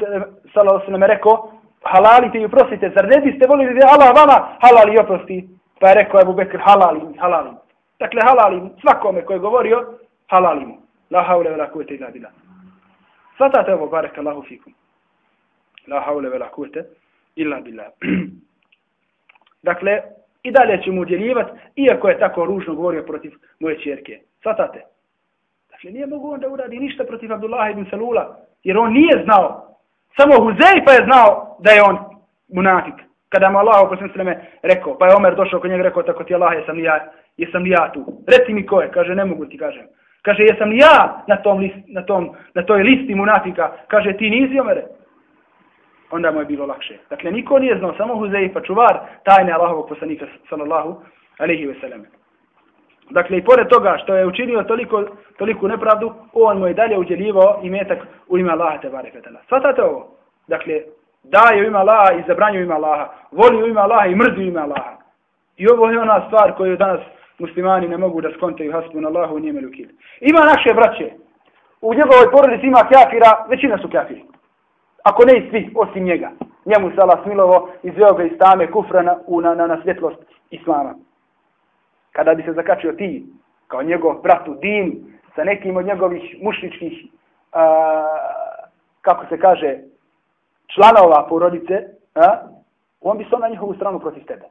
sallallahu sallam rekao, halalite i oprostite, zar ne biste volili da Allah vama halali i oprosti? Pa je rekao Ebu Bekr, halali, halalim. Dakle, halali svakome koji je govorio, halalim. La haule vela kuvete ila bila. Svatate ovo, barek Allahu fikum. La haule vela kuvete ila bila. *clears throat* dakle, i dalje ćemo udjeljivati, iako je tako ružno govorio protiv moje čerke. Svatate? Dakle, nije mogu on da uradi ništa protiv Abdullah ibn Salula, jer on nije znao. Samo Huzeyfa je znao da je on munafik. Kada mu Allah posljedno sveme rekao, pa je Omer došao kod njega rekao, tako ti Allah, jesam li ja, jesam li ja tu? Reci mi ko je, kaže, ne mogu ti, kažem. Kaže, jesam li ja na, tom list, na, tom, na toj listi munafika? Kaže, ti nisi Omere? onda mu je bilo lakše. Dakle, niko nije znao, samo Huzeifa, čuvar tajne Allahovog poslanika, sallallahu alaihi wasallam. Dakle, i pored toga što je učinio toliko, toliko nepravdu, on mu je dalje udjeljivao i metak u ime Allaha te bareke tala. Svatate ovo? Dakle, daje u ime Allaha i zabranju u ime Allaha, voli u ime Allaha i mrzi u ime Allaha. I ovo je ona stvar koju danas muslimani ne mogu da skontaju hasbun Allahu njeme lukil. Ima naše braće. U njegovoj porodici ima kafira, većina su kafiri. Ako ne i svi, osim njega. Njemu se Allah smilovo izveo ga iz tame kufra na, na, na, na svjetlost Islama. Kada bi se zakačio ti, kao njegov brat u din, sa nekim od njegovih mušničkih, a, kako se kaže, članova porodice, a, on bi stao na njihovu stranu protiv tebe.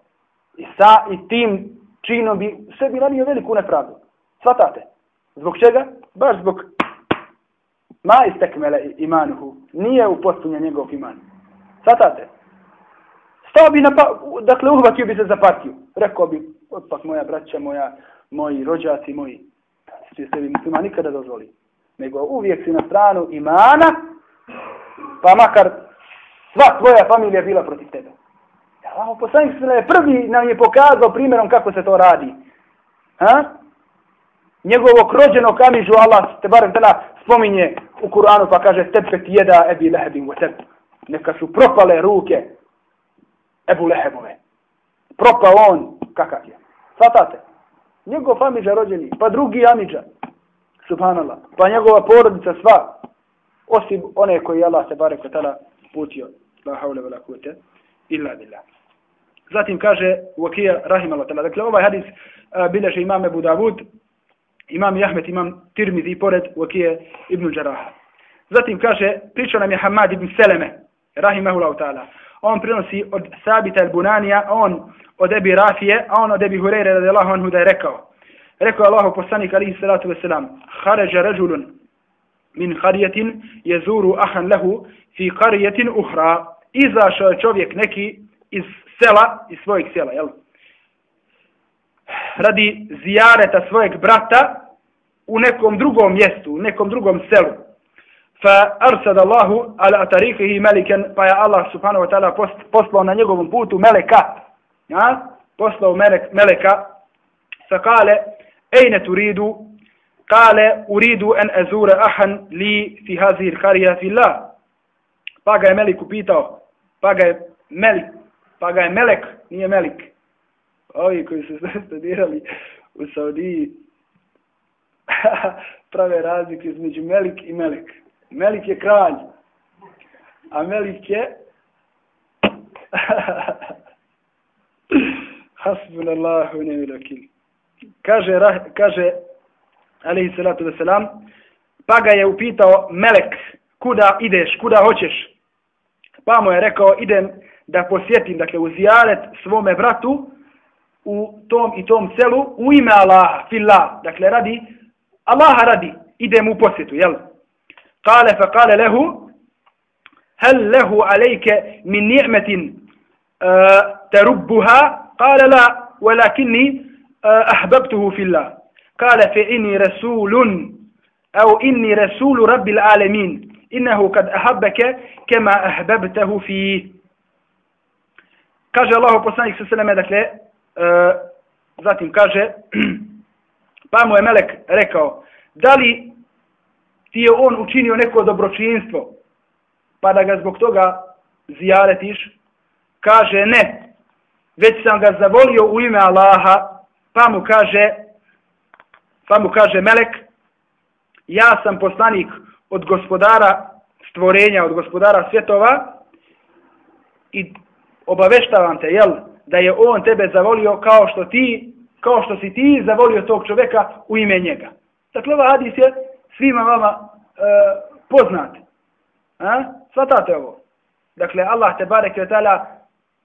I sa i tim činom bi sve bi nanio veliku nepravdu. Svatate? Zbog čega? Baš zbog Ma istekmele imanuhu. Nije upotpunjen njegov iman. Svatate? Stao bi na pa, dakle uhvatio bi se za partiju. Rekao bi, otpak moja braća, moja, moji rođaci, moji. Svi se bi muslima nikada dozvoli. Nego uvijek si na stranu imana, pa makar sva tvoja familija bila protiv tebe. Allah poslanik je prvi nam je pokazao primjerom kako se to radi. Ha? Njegovog rođenog kamižu Allah te barem tada spominje u Kur'anu pa kaže tebe jeda ebi lehebim u tebi. Neka su propale ruke Ebu Lehebove. Propao on, kakav je. Svatate? Njegov Amidža rođeni, pa drugi Amidža. Subhanallah. Pa njegova porodica sva. Osim one koji je Allah se bare tada putio. La haule vela kute. Illa billah. Zatim kaže Vakija ta'ala. Dakle, ovaj hadis uh, bileže imam Ebu Davud, imam Jahmet, imam Tirmizi, pored Vakije ibn Đaraha. Zatim kaže, pričao nam je Hamad ibn Seleme, rahimahullahu ta'ala. On prenosi od Sabita al-Bunanija, on od Ebi Rafije, a on od Ebi Hureyre, radijallahu anhu, da je rekao. Rekao je Allahu poslanik, alihi salatu wasalam, Haređa ređulun min harijetin jezuru ahan lehu fi harijetin uhra. Izašao je čovjek neki iz sela, iz svojeg sela, jel? radi zijareta svojeg brata u nekom drugom mjestu, u nekom drugom selu. Fa arsad Allahu ala tariqihi meliken, pa je Allah subhanahu wa ta'ala poslao na njegovom putu meleka. Ja? Poslao melek, meleka. Fa kale, ejne turidu? Kale, uridu en ezure ahan li fi hazir karija fillah. Pa ga je melik upitao, pa ga je melik, pa ga je melek, nije melik, ovi koji su studirali u Saudiji *laughs* prave razlike između Melik i Melik. Melik je kralj, a Melik je *laughs* Hasbunallahu ne vilakil. Kaže, kaže alaihi salatu wasalam, pa ga je upitao Melek, kuda ideš, kuda hoćeš? Pa mu je rekao, idem da posjetim, dakle, u zijaret svome bratu u tom i tom selu u ime Allaha, fillah, dakle, radi, Allaha radi, idem u posjetu, jel? Kale fa kale lehu, hel lehu alejke min ni'metin uh, terubbuha, kale la, walakinni Eh, ahbabtuhu fillah. Kale fe inni rasulun, au inni rasulu rabbil alemin, innehu kad ahabbeke kema ahbabtahu fi. kaže Allah poslanik sa sveme, dakle, e, zatim kaže, *clears throat* pa mu je Melek rekao, da li ti je on učinio neko dobročinstvo, pa da ga zbog toga zijaretiš, kaže ne, već sam ga zavolio u ime Allaha, pa mu kaže, pa mu kaže Melek, ja sam poslanik od gospodara stvorenja, od gospodara svjetova i obaveštavam te, jel, da je on tebe zavolio kao što ti, kao što si ti zavolio tog čovjeka u ime njega. Dakle, ovaj hadis je svima vama e, poznat. A? Svatate ovo. Dakle, Allah te barek je tala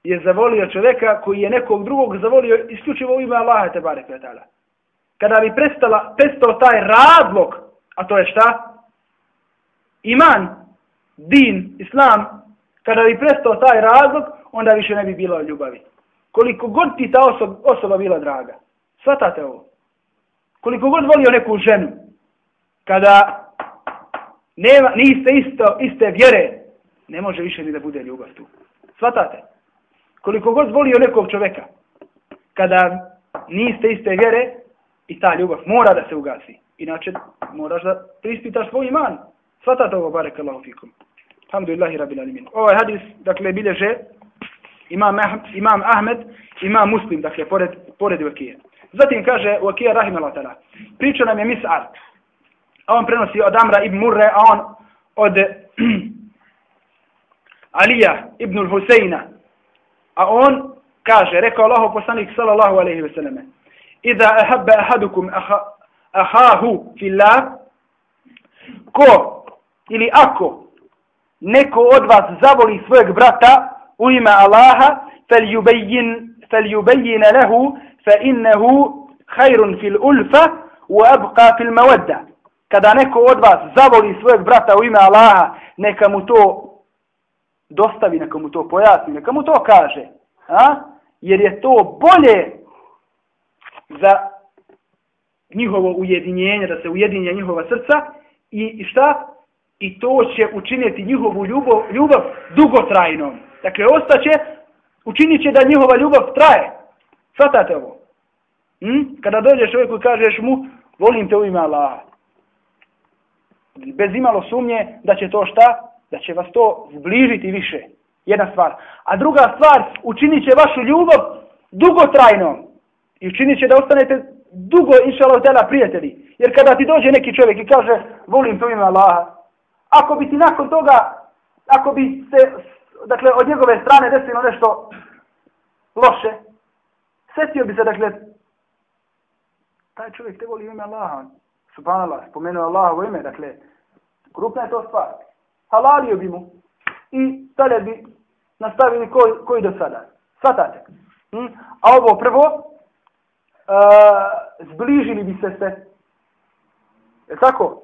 je zavolio čovjeka koji je nekog drugog zavolio isključivo u ime Allaha te barek ta'ala. Kada bi prestala, prestao taj razlog, a to je šta? Iman, din, islam, kada bi prestao taj razlog, onda više ne bi bilo ljubavi. Koliko god ti ta osoba, osoba bila draga. Svatate ovo. Koliko god volio neku ženu, kada nema, niste isto, iste vjere, ne može više ni da bude ljubav tu. Svatate. Koliko god volio nekog čoveka, kada niste iste vjere, i ta ljubav mora da se ugasi. Inače, moraš da prispitaš svoj iman. Svatate ovo, barek Allahu fikum. Alhamdulillahi rabbil alimin. Ovaj hadis, dakle, bilježe imam, imam Ahmed, imam Muslim, dakle, pored, pored Vakije. Zatim kaže Vakija Rahimala ta'ala, priča nam je Mis'ar, a on prenosi od Amra ibn Murre, a on od *clears throat* Alija ibn Husejna, a on kaže, rekao Allah poslanik sallallahu alaihi ve selleme, Iza ahabba ahadukum ahahu fillah, ko ili ako neko od vas zavoli svojeg brata u ime Allaha فليبين فليبين له فإنه خير في الألفة وأبقى في المودة kada neko od vas zavoli svojeg brata u ime Allaha, neka mu to dostavi, neka mu to pojasni, neka mu to kaže. A? Jer je to bolje za njihovo ujedinjenje, da se ujedinje njihova srca i šta? I to će učiniti njihovu ljubav, ljubav dugotrajnom. Dakle, ostaće, učinit će da njihova ljubav traje. Svatate ovo. Hm? Kada dođeš čovjeku i kažeš mu, volim te u ime Allaha. Bez imalo sumnje da će to šta? Da će vas to zbližiti više. Jedna stvar. A druga stvar, učinit će vašu ljubav dugotrajnom. I učinit će da ostanete dugo, inša Allah, prijatelji. Jer kada ti dođe neki čovjek i kaže, volim te u ime Allaha, ako bi ti nakon toga, ako bi se dakle, od njegove strane desilo nešto loše, setio bi se, dakle, taj čovjek te voli ime Allaha, subhanallah, spomenuo Allaha u ime, dakle, krupna je to stvar. Halalio bi mu i dalje bi nastavili koji, koji do sada. Svatate. Hm? A ovo prvo, uh, zbližili bi se se. Je tako?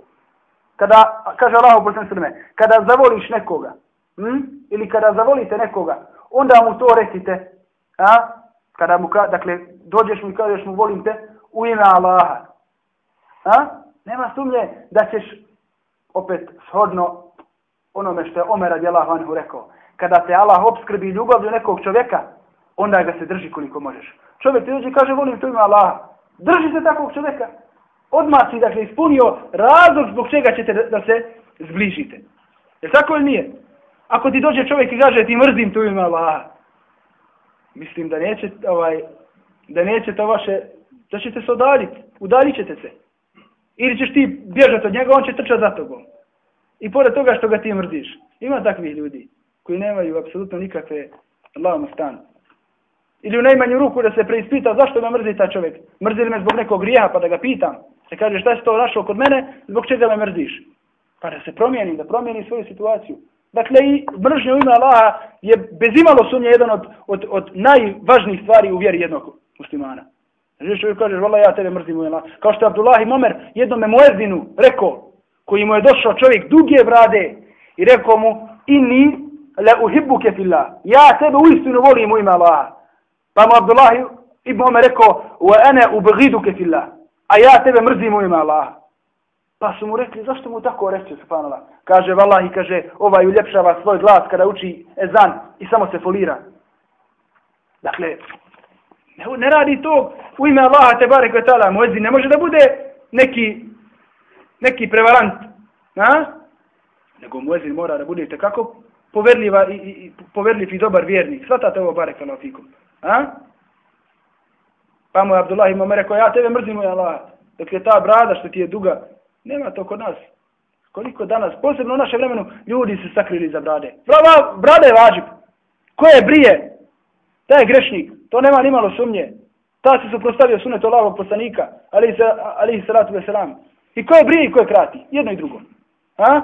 Kada, kaže Allah sveme, kada zavoliš nekoga, hm? ili kada zavolite nekoga, onda mu to recite, a? kada mu, ka, dakle, dođeš mu i kažeš mu volim te, u ime Allaha. A? Nema sumnje da ćeš opet shodno onome što je Omer radijallahu anhu rekao. Kada te Allah obskrbi ljubavlju nekog čovjeka, onda ga se drži koliko možeš. Čovjek ti dođe i kaže volim te u ime Allaha. Drži se takvog čovjeka. Odmah si dakle ispunio razlog zbog čega ćete da se zbližite. Je tako ili nije? Ako ti dođe čovjek i kaže ti mrzim tu ima Allaha, mislim da neće, ovaj, da neće to vaše, da ćete se odaljiti, udaljit ćete se. Ili ćeš ti bježati od njega, on će trčati za tobom. I pored toga što ga ti mrziš. Ima takvih ljudi koji nemaju apsolutno nikakve Allahom stan. Ili u najmanju ruku da se preispita zašto me mrzi ta čovjek. Mrzi li me zbog nekog grijeha pa da ga pitam. Se kaže šta je to našao kod mene, zbog čega me mrziš. Pa da se promijeni, da promijeni svoju situaciju Dakle, i mržnje u ime Allaha je bez imalo sumnje jedan od, od, od najvažnijih stvari u vjeri jednog muslimana. Znači čovjek kaže, vala ja tebe mrzim u ime Allaha. Kao što je Abdullah i Momer jednome muezinu rekao, koji mu je došao čovjek duge brade i rekao mu, inni la uhibbuke fillah. Ja tebe uistinu volim u ime Allaha. Pa mu Abdullah i Omer rekao, wa ana ubgiduke fillah. A ja tebe mrzim u ime Allaha. Pa su mu rekli, zašto mu tako reći, subhanallah? Kaže, vallahi, kaže, ovaj uljepšava svoj glas kada uči ezan i samo se folira. Dakle, ne, ne radi to u ime Allaha te barek ve taala muezzin ne može da bude neki, neki prevarant, a? Nego muezin mora da bude kako poverljiva i, i, i, poverljiv i dobar vjernik. Svatate ovo barek na fikum. A? Pa mu je Abdullah imam rekao, ja tebe mrzim, moj Allah. Dakle, ta brada što ti je duga, nema to kod nas. Koliko danas, posebno u našem vremenu, ljudi se sakrili za brade. Brava, brada je važiv. Ko je brije? Taj je grešnik. To nema ni malo sumnje. Ta se suprostavio sunetu Allahovog poslanika, ali se, ali se salatu veselam. I ko je brije i ko je krati? Jedno i drugo. A?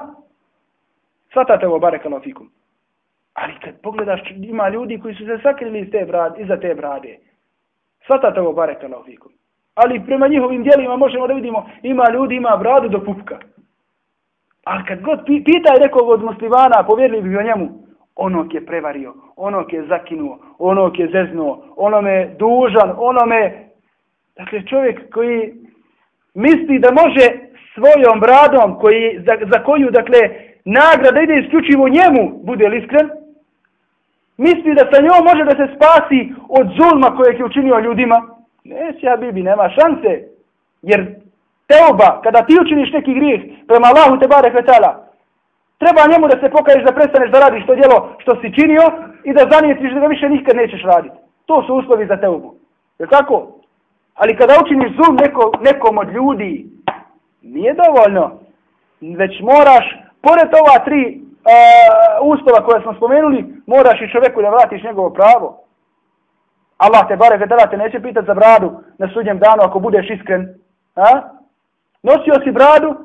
Svatate ovo bare kalafikum. Ali kad pogledaš, ima ljudi koji su se sakrili iz te brade, iza te brade. Svatate ovo bare kalafikum. Ali prema njihovim dijelima možemo da vidimo, ima ljudi, ima bradu do pupka. Ali kad god pitaj nekog od muslimana, povjerili bi o njemu, onog je prevario, onog je zakinuo, onog je zeznuo, onome dužan, onome... Dakle, čovjek koji misli da može svojom bradom, koji, za, za koju, dakle, nagrada ide isključivo njemu, bude li iskren, misli da sa njom može da se spasi od zulma kojeg je učinio ljudima, neće ja bibi, nema šanse, jer teoba, kada ti učiniš neki grijeh prema Allahu te bare fetala, treba njemu da se pokaješ da prestaneš da radiš to djelo što si činio i da zanijetiš da ga više nikad nećeš raditi. To su uslovi za teobu. Je tako? Ali kada učiniš zulm neko, nekom od ljudi, nije dovoljno. Već moraš, pored ova tri uh, uslova koje smo spomenuli, moraš i čoveku da vratiš njegovo pravo. Allah te bare vedela te neće pitati za bradu na sudnjem danu ako budeš iskren. A? Nosio si bradu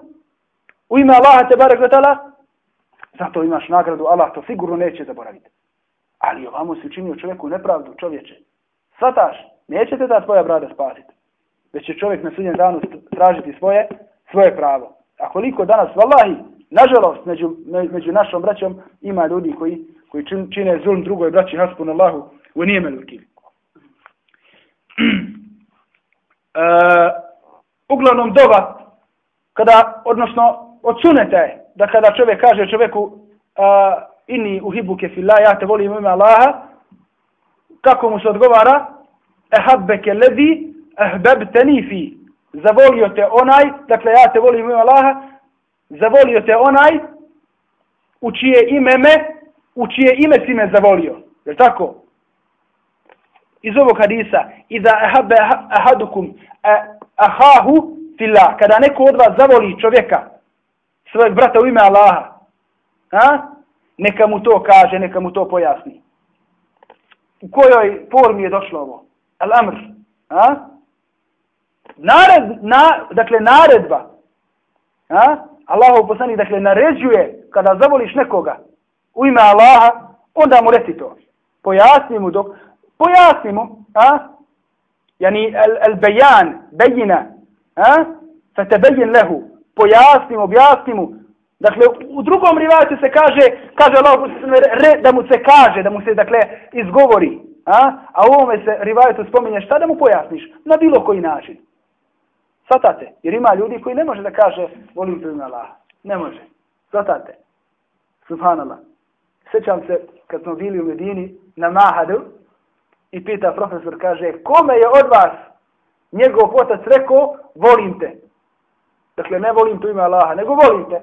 u ime Allaha te bare vedela, zato imaš nagradu, Allah to sigurno neće zaboraviti. Ali ovamo si učinio čovjeku nepravdu, čovječe. Svataš, neće te ta tvoja brada spasiti. Već će čovjek na sudnjem danu tražiti svoje, svoje pravo. A koliko danas, vallahi, nažalost, među, među našom braćom ima ljudi koji, koji čine zulm drugoj braći, haspun Allahu, u nijeme lukili. *clears throat* uh, e, uglavnom doba, kada, odnosno, odsunete da kada čovjek kaže čovjeku a, inni uhibuke fillah, ja te volim ime Allaha, kako mu se odgovara? Ehabbeke ledi, ehbebteni fi. Zavolio te onaj, dakle ja te volim ime Allaha, zavolio te onaj u čije ime me, u čije ime si me zavolio. Je tako? iz ovog hadisa iza ehabbe ahadukum ahahu fillah kada neko od vas zavoli čovjeka svojeg brata u ime Allaha a? neka mu to kaže neka mu to pojasni u kojoj formi je došlo ovo al amr a? Nared, na, dakle naredba a? Allahov poslanik dakle naređuje kada zavoliš nekoga u ime Allaha onda mu reci to pojasni mu dok pojasnimo, a? Yani al-bayan, bejina, a? Fatebejen lehu, pojasnimo, objasnimo. Dakle, u drugom rivaju se kaže, kaže Allah, da mu se kaže, da mu se, dakle, izgovori. A, a u ovome se rivajetu spominje šta da mu pojasniš? Na bilo koji način. Svatate, jer ima ljudi koji ne može da kaže, volim te Allah. Ne može. Svatate. Subhanallah. Sećam se, kad smo bili u Medini, na Mahadu, I pita profesor, kaže, kome je od vas njegov otac rekao, volim te. Dakle, ne volim tu ime Allaha, nego volim te.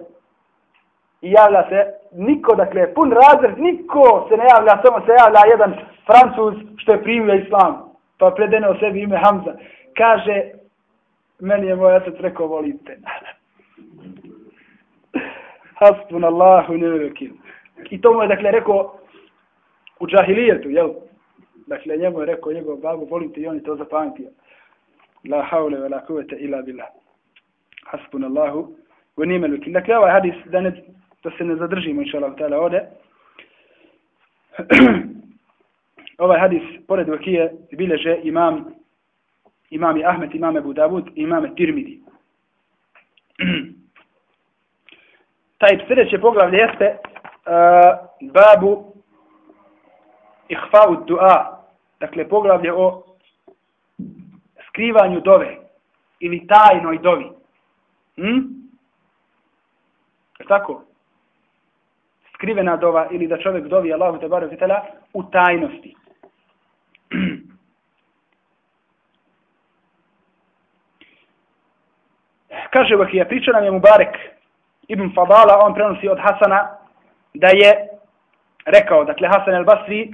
I javlja se, niko, dakle, pun razred, niko se ne javlja, samo se javlja jedan francuz što je primio islam. Pa predene o sebi ime Hamza. Kaže, meni je moj otac rekao, volim te. *laughs* Hasbun Allahu nevekil. I to mu je, dakle, rekao u džahilijetu, jel? Dakle, njemu je rekao njegov babu, volim te i on je to zapamtio. La haule ve la kuvete ila billah. Hasbun Allahu. ve nime luki. Dakle, ovaj hadis, da ne da se ne zadržimo inša Allah ta'ala ovdje. *clears throat* ovaj hadis, pored vakije, bileže imam imam Ahmed, imam Abu Davud, imam Tirmidi. *clears throat* Taj sljedeće poglavlje jeste uh, babu ihfa'u du'a, dakle poglavlje o skrivanju dove ili tajnoj dovi. Hm? Tako? Skrivena dova ili da čovjek dovi Allahu te barek u tajnosti. *clears throat* Kaže Vakija, priča nam je Mubarek ibn Fadala, on prenosi od Hasana da je rekao, dakle Hasan el Basri uh,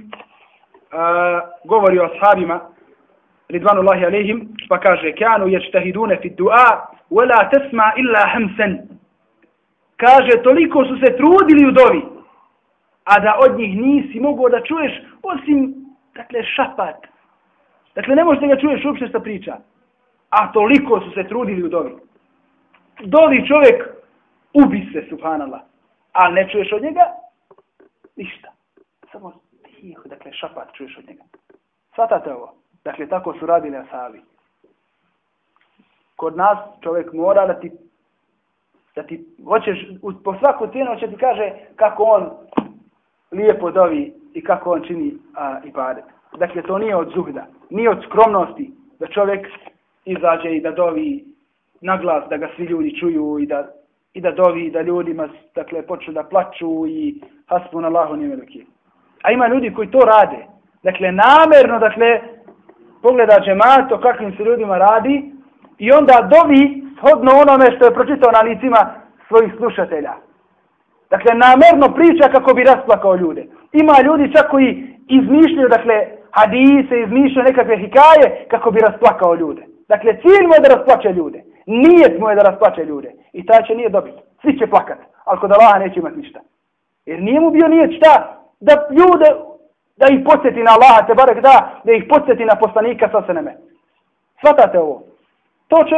govori o ashabima ridvanullahi alaihim, pa kaže kanu yajtahiduna fi du'a wala tesma illa hamsan kaže toliko su se trudili u dovi a da od njih nisi mogao da čuješ osim dakle šapat. Dakle ne možeš da ga čuješ uopšte šta priča. A toliko su se trudili u dovi dovi čovjek ubi se subhanallah. A ne čuješ od njega ništa. Samo tiho dakle šapat čuješ od njega. Svatate ovo? Dakle, tako su radili asavi. Kod nas čovjek mora da ti da ti hoćeš, po svaku cijenu će ti kaže kako on lijepo dovi i kako on čini a, ibadet. Dakle, to nije od zuhda, nije od skromnosti da čovjek izađe i da dovi na glas, da ga svi ljudi čuju i da, i da dovi da ljudima dakle, počnu da plaču i hasbu na lahu nije veliki. A ima ljudi koji to rade. Dakle, namerno, dakle, pogleda džemat o kakvim se ljudima radi i onda dovi shodno onome što je pročitao na licima svojih slušatelja. Dakle, namerno priča kako bi rasplakao ljude. Ima ljudi čak koji izmišljaju, dakle, hadise, izmišljaju nekakve hikaje kako bi rasplakao ljude. Dakle, cilj mu je da rasplače ljude. Nijet mu je da rasplače ljude. I taj će nije dobiti. Svi će plakat. Ali kod Allaha neće imati ništa. Jer nije mu bio nijet šta? Da ljude da ih podsjeti na Allaha te barek da, da ih podsjeti na poslanika sa seneme. Svatate ovo. To će,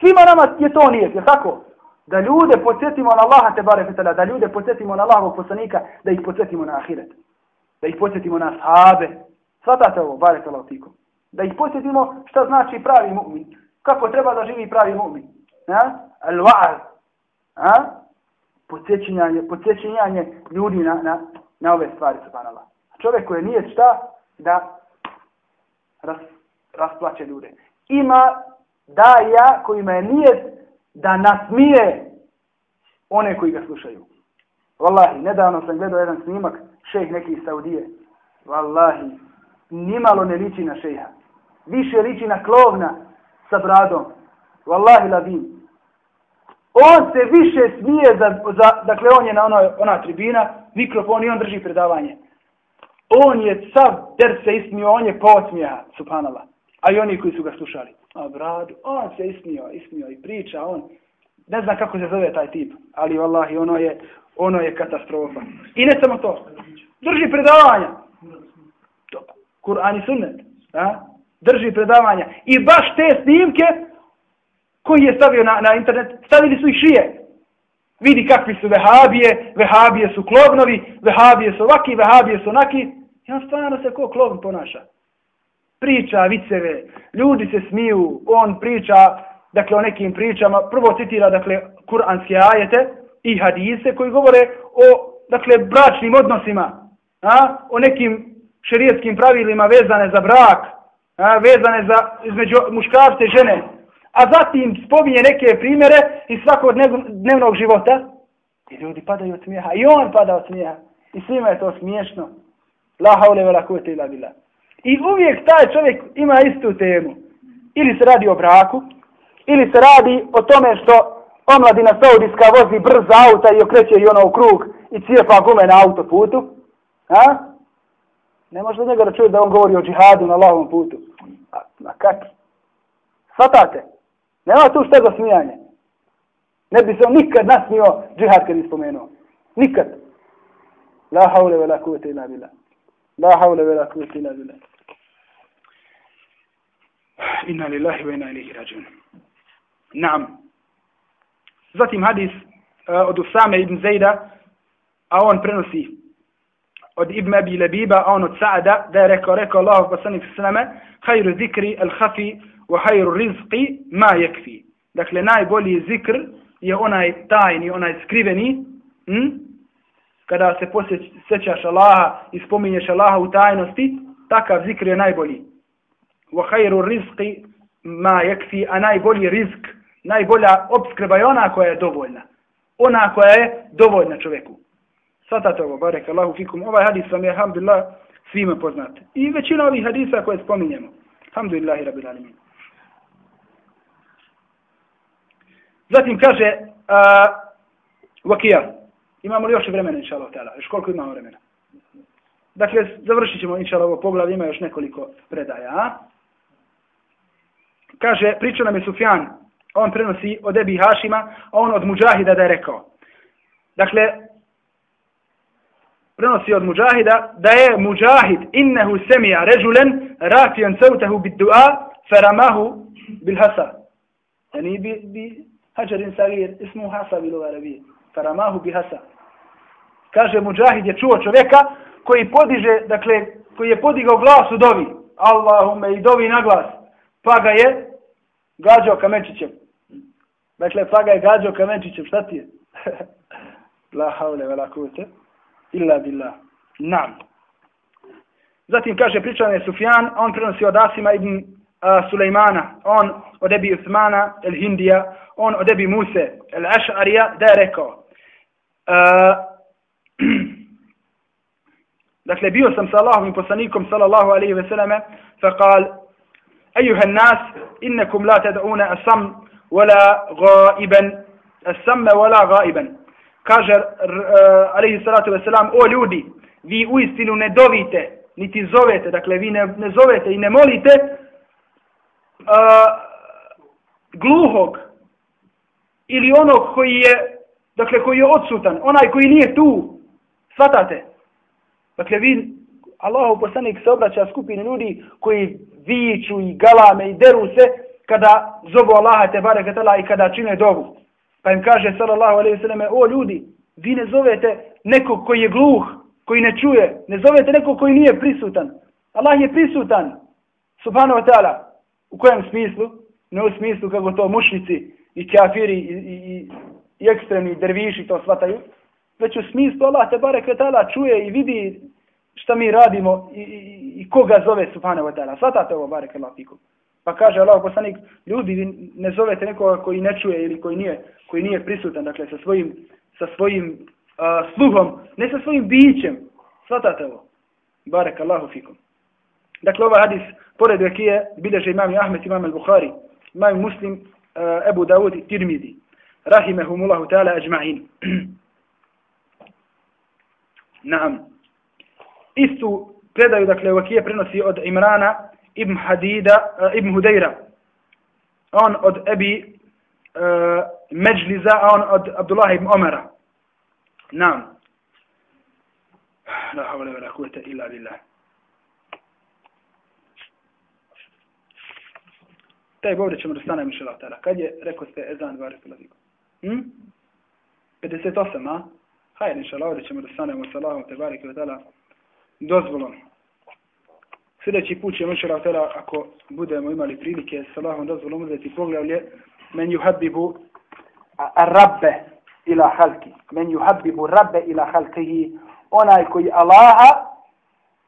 svima nama je to nijet, je tako? Da ljude podsjetimo na Allaha te barek da ljude podsjetimo na Allahovog poslanika, da ih podsjetimo na ahiret. Da ih podsjetimo na sahabe. Svatate ovo, barek Allah tikom. Da ih podsjetimo šta znači pravi mu'min. Kako treba da živi pravi mu'min. Ja? Al-wa'ar. Ja? Podsjećanje, podsjećanje ljudi na, na, na ove stvari, subhanallah čovjek koji nije šta da ras, rasplaće ljude. Ima daja kojima je nije da nasmije one koji ga slušaju. Wallahi, nedavno sam gledao jedan snimak šejh neki iz Saudije. Wallahi, nimalo ne liči na šejha. Više liči na klovna sa bradom. Wallahi ladin. On se više smije za, za dakle on je na onoj, ona tribina, mikrofon i on drži predavanje on je sav der se ismio, on je podsmija, subhanallah. A i oni koji su ga slušali. A bradu, on se ismio, ismio i priča, on, ne znam kako se zove taj tip, ali vallahi, ono je, ono je katastrofa. I ne samo to, drži predavanja. Kur'an i sunnet, a? drži predavanja. I baš te snimke, koji je stavio na, na internet, stavili su ih šije. Vidi kakvi su vehabije, vehabije su klovnovi, vehabije su ovaki, vehabije su onaki. I on stvarno se ko klovn ponaša. Priča viceve, ljudi se smiju, on priča dakle, o nekim pričama. Prvo citira dakle, kuranske ajete i hadise koji govore o dakle, bračnim odnosima. A? O nekim šerijetskim pravilima vezane za brak, a? vezane za između muškarce i žene. A zatim spominje neke primere iz svakog dnevnog života. I ljudi padaju od smijeha. I on pada od smijeha. I svima je to smiješno. La haule vela kuvete ila billah. I uvijek taj čovjek ima istu temu. Ili se radi o braku, ili se radi o tome što omladina saudijska vozi brz auta i okreće i ono u krug i cijepa gume na autoputu. A? Ne može od njega da čuje da on govori o džihadu na lavom putu. A, na kak? Svatate? Nema tu što za smijanje. Ne bi se on nikad nasmio džihad kad je spomenuo. Nikad. La haule ve la kuvete ila bila. La haule ve la kuvete ila bila. Inna lillahi wa inna ilihi rađun. Naam. Zatim hadis uh, od Usame ibn Zejda a on prenosi od Ibn Abi Labiba, a on od Saada, da je rekao, rekao Allah poslanik sveme, hajru zikri al hafi wa hajru rizqi ma yakfi. Dakle, najbolji zikr je onaj tajni, onaj skriveni, hm? kada se posjećaš Allaha i spominješ Allaha u tajnosti, takav zikr je najbolji. Wa hajru rizqi ma yakfi, a najbolji rizk, najbolja obskrba je ona koja je dovoljna. Ona koja je dovoljna čovjeku. Svatate ovo, barek Allahu fikum. Ovaj hadis vam je, alhamdulillah, svima poznat. I većina ovih hadisa koje spominjemo. Alhamdulillahi rabbil alamin. Zatim kaže uh, Vakija. Imamo li još vremena, inša Allah, još koliko imamo vremena? Dakle, završit ćemo, inša Allah, ovo poglavlje, ima još nekoliko predaja. A? Kaže, priča nam je Sufjan, on prenosi od Ebi Hašima, a on od Mujahida da je rekao. Dakle, prenosi od Mujahida da je Mujahid innehu semija ređulen rafijan sautahu bid dua feramahu bil hasa. E, yani bi, bi hađarin sagir ismu hasa bilo arabije. Faramahu bi hasa. Kaže Mujahid je čuo čovjeka koji podiže, dakle, koji je podigao glas u dovi. Allahume i dovi na glas. Pa ga je gađao kamenčićem. Dakle, pa ga je gađao kamenčićem. Šta ti je? *laughs* La haule vela kute illa billah. Nam. Zatim kaže pričan je Sufjan, on prenosi od Asima ibn eh, uh, Sulejmana, on od Ebi Usmana el Hindija, on od Ebi Muse el Ašarija, da je rekao. Uh, *clears throat* dakle, bio sam sa Allahom i poslanikom, sallallahu alaihi ve selleme, fa kal, أيها nas, إنكم la تدعون asam, wala غائبا asam, wala غائبا kaže uh, alaihi salatu wasalam, o ljudi, vi u istinu ne dovite, niti zovete, dakle vi ne, ne zovete i ne molite uh, gluhog ili onog koji je, dakle koji je odsutan, onaj koji nije tu, svatate. Dakle vi, Allah poslanik se obraća skupini ljudi koji viču i galame i deru se kada zovu Allaha te barek i kada čine dovu. Pa im kaže sallallahu alejhi ve selleme o ljudi, vi ne zovete nekog koji je gluh, koji ne čuje, ne zovete nekog koji nije prisutan. Allah je prisutan. Subhanahu wa ta'ala. U kojem smislu? Ne u smislu kako to mušnici i kafiri i, i, i, i ekstremni derviši to svataju. Već u smislu Allah te bareke tala čuje i vidi šta mi radimo i, i, i koga zove Subhanahu wa ta'ala. Svatate ovo barek Allah fikum. Pa kaže Allah poslanik, ljudi ne zovete nekoga koji ne čuje ili koji nije, koji nije prisutan, dakle sa svojim, sa svojim uh, sluhom, ne sa svojim bićem. Svatate ovo. Barek Allahu fikum. Dakle, ovaj hadis, pored vekije, bileže imam Ahmet, imam al-Bukhari, imam Muslim, uh, Ebu Dawud i Tirmidi. Rahimehumullahu ta'ala ajma'in. *clears throat* Naam. Istu predaju, dakle, Vakije prenosi od Imrana, ibn Hadida, uh, ibn Hudejra, on od Ebi uh, Međliza, a on od Abdullah ibn Omera. Nam. La havle vera kuvete illa billah. Taj govori ćemo da stanemo inša Allah Kad je, rekao ste, ezan dva rekulaziku? Hm? 58, a? Hajde inša Allah, ovdje ćemo da stanemo sa Allahom te barek barike dozvolom. Sljedeći put ćemo inša Allah ako budemo imali prilike sa Allahom dozvolom uzeti poglavlje men yuhabbibu rabbe ila halki. Men yuhabbibu rabbe ila halkihi. Onaj koji Allaha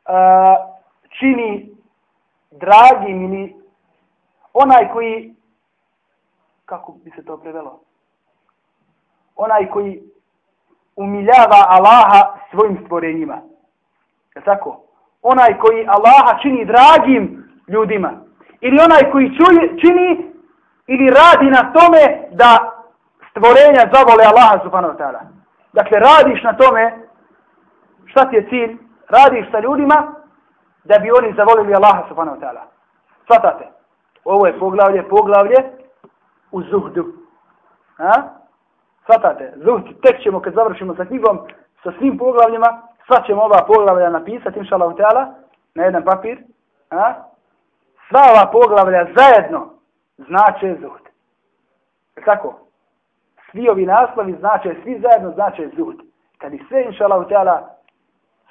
uh, čini dragim ili onaj koji kako bi se to prevelo? Onaj koji umiljava Allaha svojim stvorenjima. Je tako? onaj koji Allaha čini dragim ljudima. Ili onaj koji čuj, čini ili radi na tome da stvorenja zavole Allaha subhanahu wa ta'ala. Dakle, radiš na tome, šta ti je cilj? Radiš sa ljudima da bi oni zavolili Allaha subhanahu wa ta'ala. Svatate. Ovo je poglavlje, poglavlje u zuhdu. Ha? Svatate. Zuhd tek ćemo kad završimo sa knjigom, sa svim poglavljima, sva ćemo ova poglavlja napisati, inša Allah, na jedan papir. A? Sva ova poglavlja zajedno znače zuhd. Je tako? Svi ovi naslovi znače, svi zajedno znače zuhd. kad ih sve, inša Allah,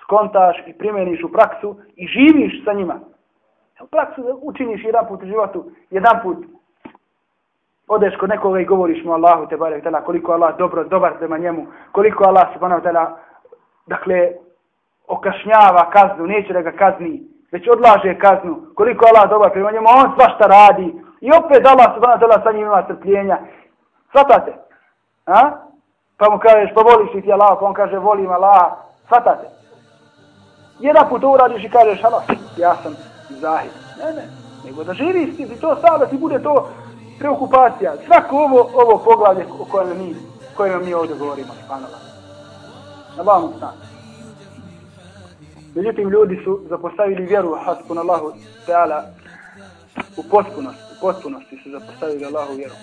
skontaš i primjeniš u praksu i živiš sa njima. U praksu učiniš jedan put u životu, jedan put odeš kod nekoga i govoriš mu Allahu te barek tela koliko Allah dobro, dobar prema njemu, koliko Allah subhanahu tala, dakle, okašnjava kaznu, neće da ga kazni, već odlaže kaznu, koliko Allah dobar prema njemu, on svašta radi. I opet Allah subhanahu ta'ala sa njim ima strpljenja. Svatate? A? Pa mu kažeš, pa voliš li ti Allah, pa on kaže, volim Allah. Svatate? Jedan put uradiš i kažeš, Allah, ja sam zahid. Ne, ne, nego da živiš ti, to sad da ti bude to preokupacija. Svako ovo, ovo poglavlje o kojem mi, kojem mi ovdje govorimo, spanova. Na vam stanu. Međutim, ljudi su zapostavili vjeru hasbun Allahu Teala u potpunosti, u potpunosti su zapostavili Allahu vjeru.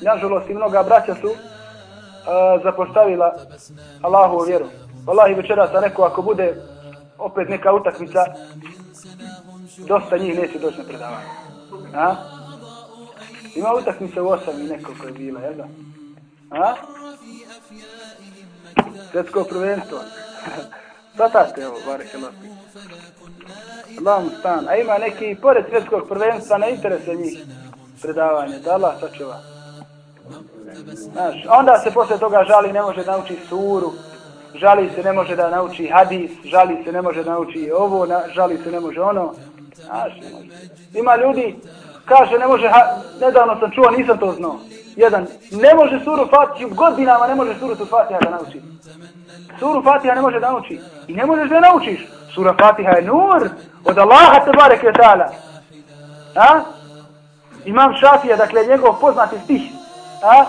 Nažalost, i mnoga braća su uh, zapostavila Allahu vjeru. Wallahi večera sam rekao, ako bude opet neka utakmica, dosta njih neće doći na predavanje. A? Ima utakmica u osam i neko je bila, jel da? A? Svjetsko prvenstvo. *laughs* Svatate ovo, barek kelopi. Allah stan. A ima neki, pored svjetskog prvenstva, ne interese njih predavanje. Da Allah sačuva. Znaš, onda se posle toga žali, ne može da nauči suru, žali se, ne može da nauči hadis, žali se, ne može da nauči ovo, na, žali se, ne može ono. Znaš, ne može. Ima ljudi, kaže, ne može, ha, nedavno sam čuo, nisam to znao. Jedan, ne može suru Fatiha, godinama ne može suru Fatiha da nauči. Suru Fatiha ne može da nauči. I ne možeš da naučiš. Sura Fatiha je nur od Allaha te barek ta'ala. A? Imam Šafija, dakle, njegov poznati stih. A?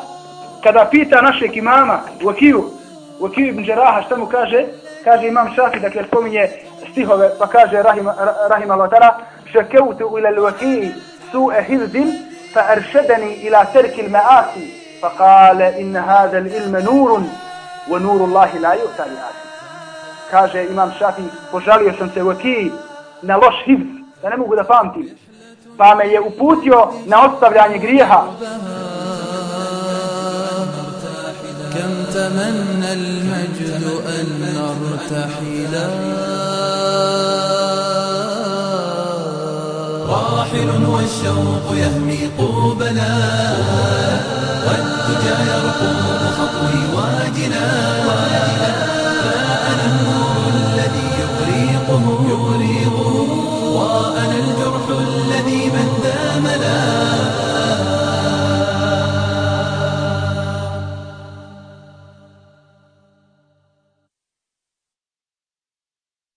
Kada pita našeg imama u Akiju, u Akiju ibn Đeraha, šta mu kaže? Kaže imam Šafi, dakle, spominje stihove, pa kaže Rahim, Rahim Allah šekeutu ila l-Akiji su'e hizdim, fa aršedeni ila terki l-Maasi, fa kale inna hada l-ilme nurun, wa nuru Allahi la yu'ta li asi. Kaže imam Šafi, požalio sam se u Akiji na loš hivz, da ne mogu da pamtim, pa me je uputio na ostavljanje grijeha.
كم تمنى المجد أن نرتحلا راحل والشوق يهمي قوبنا والدجى يرقب خطوي واجلا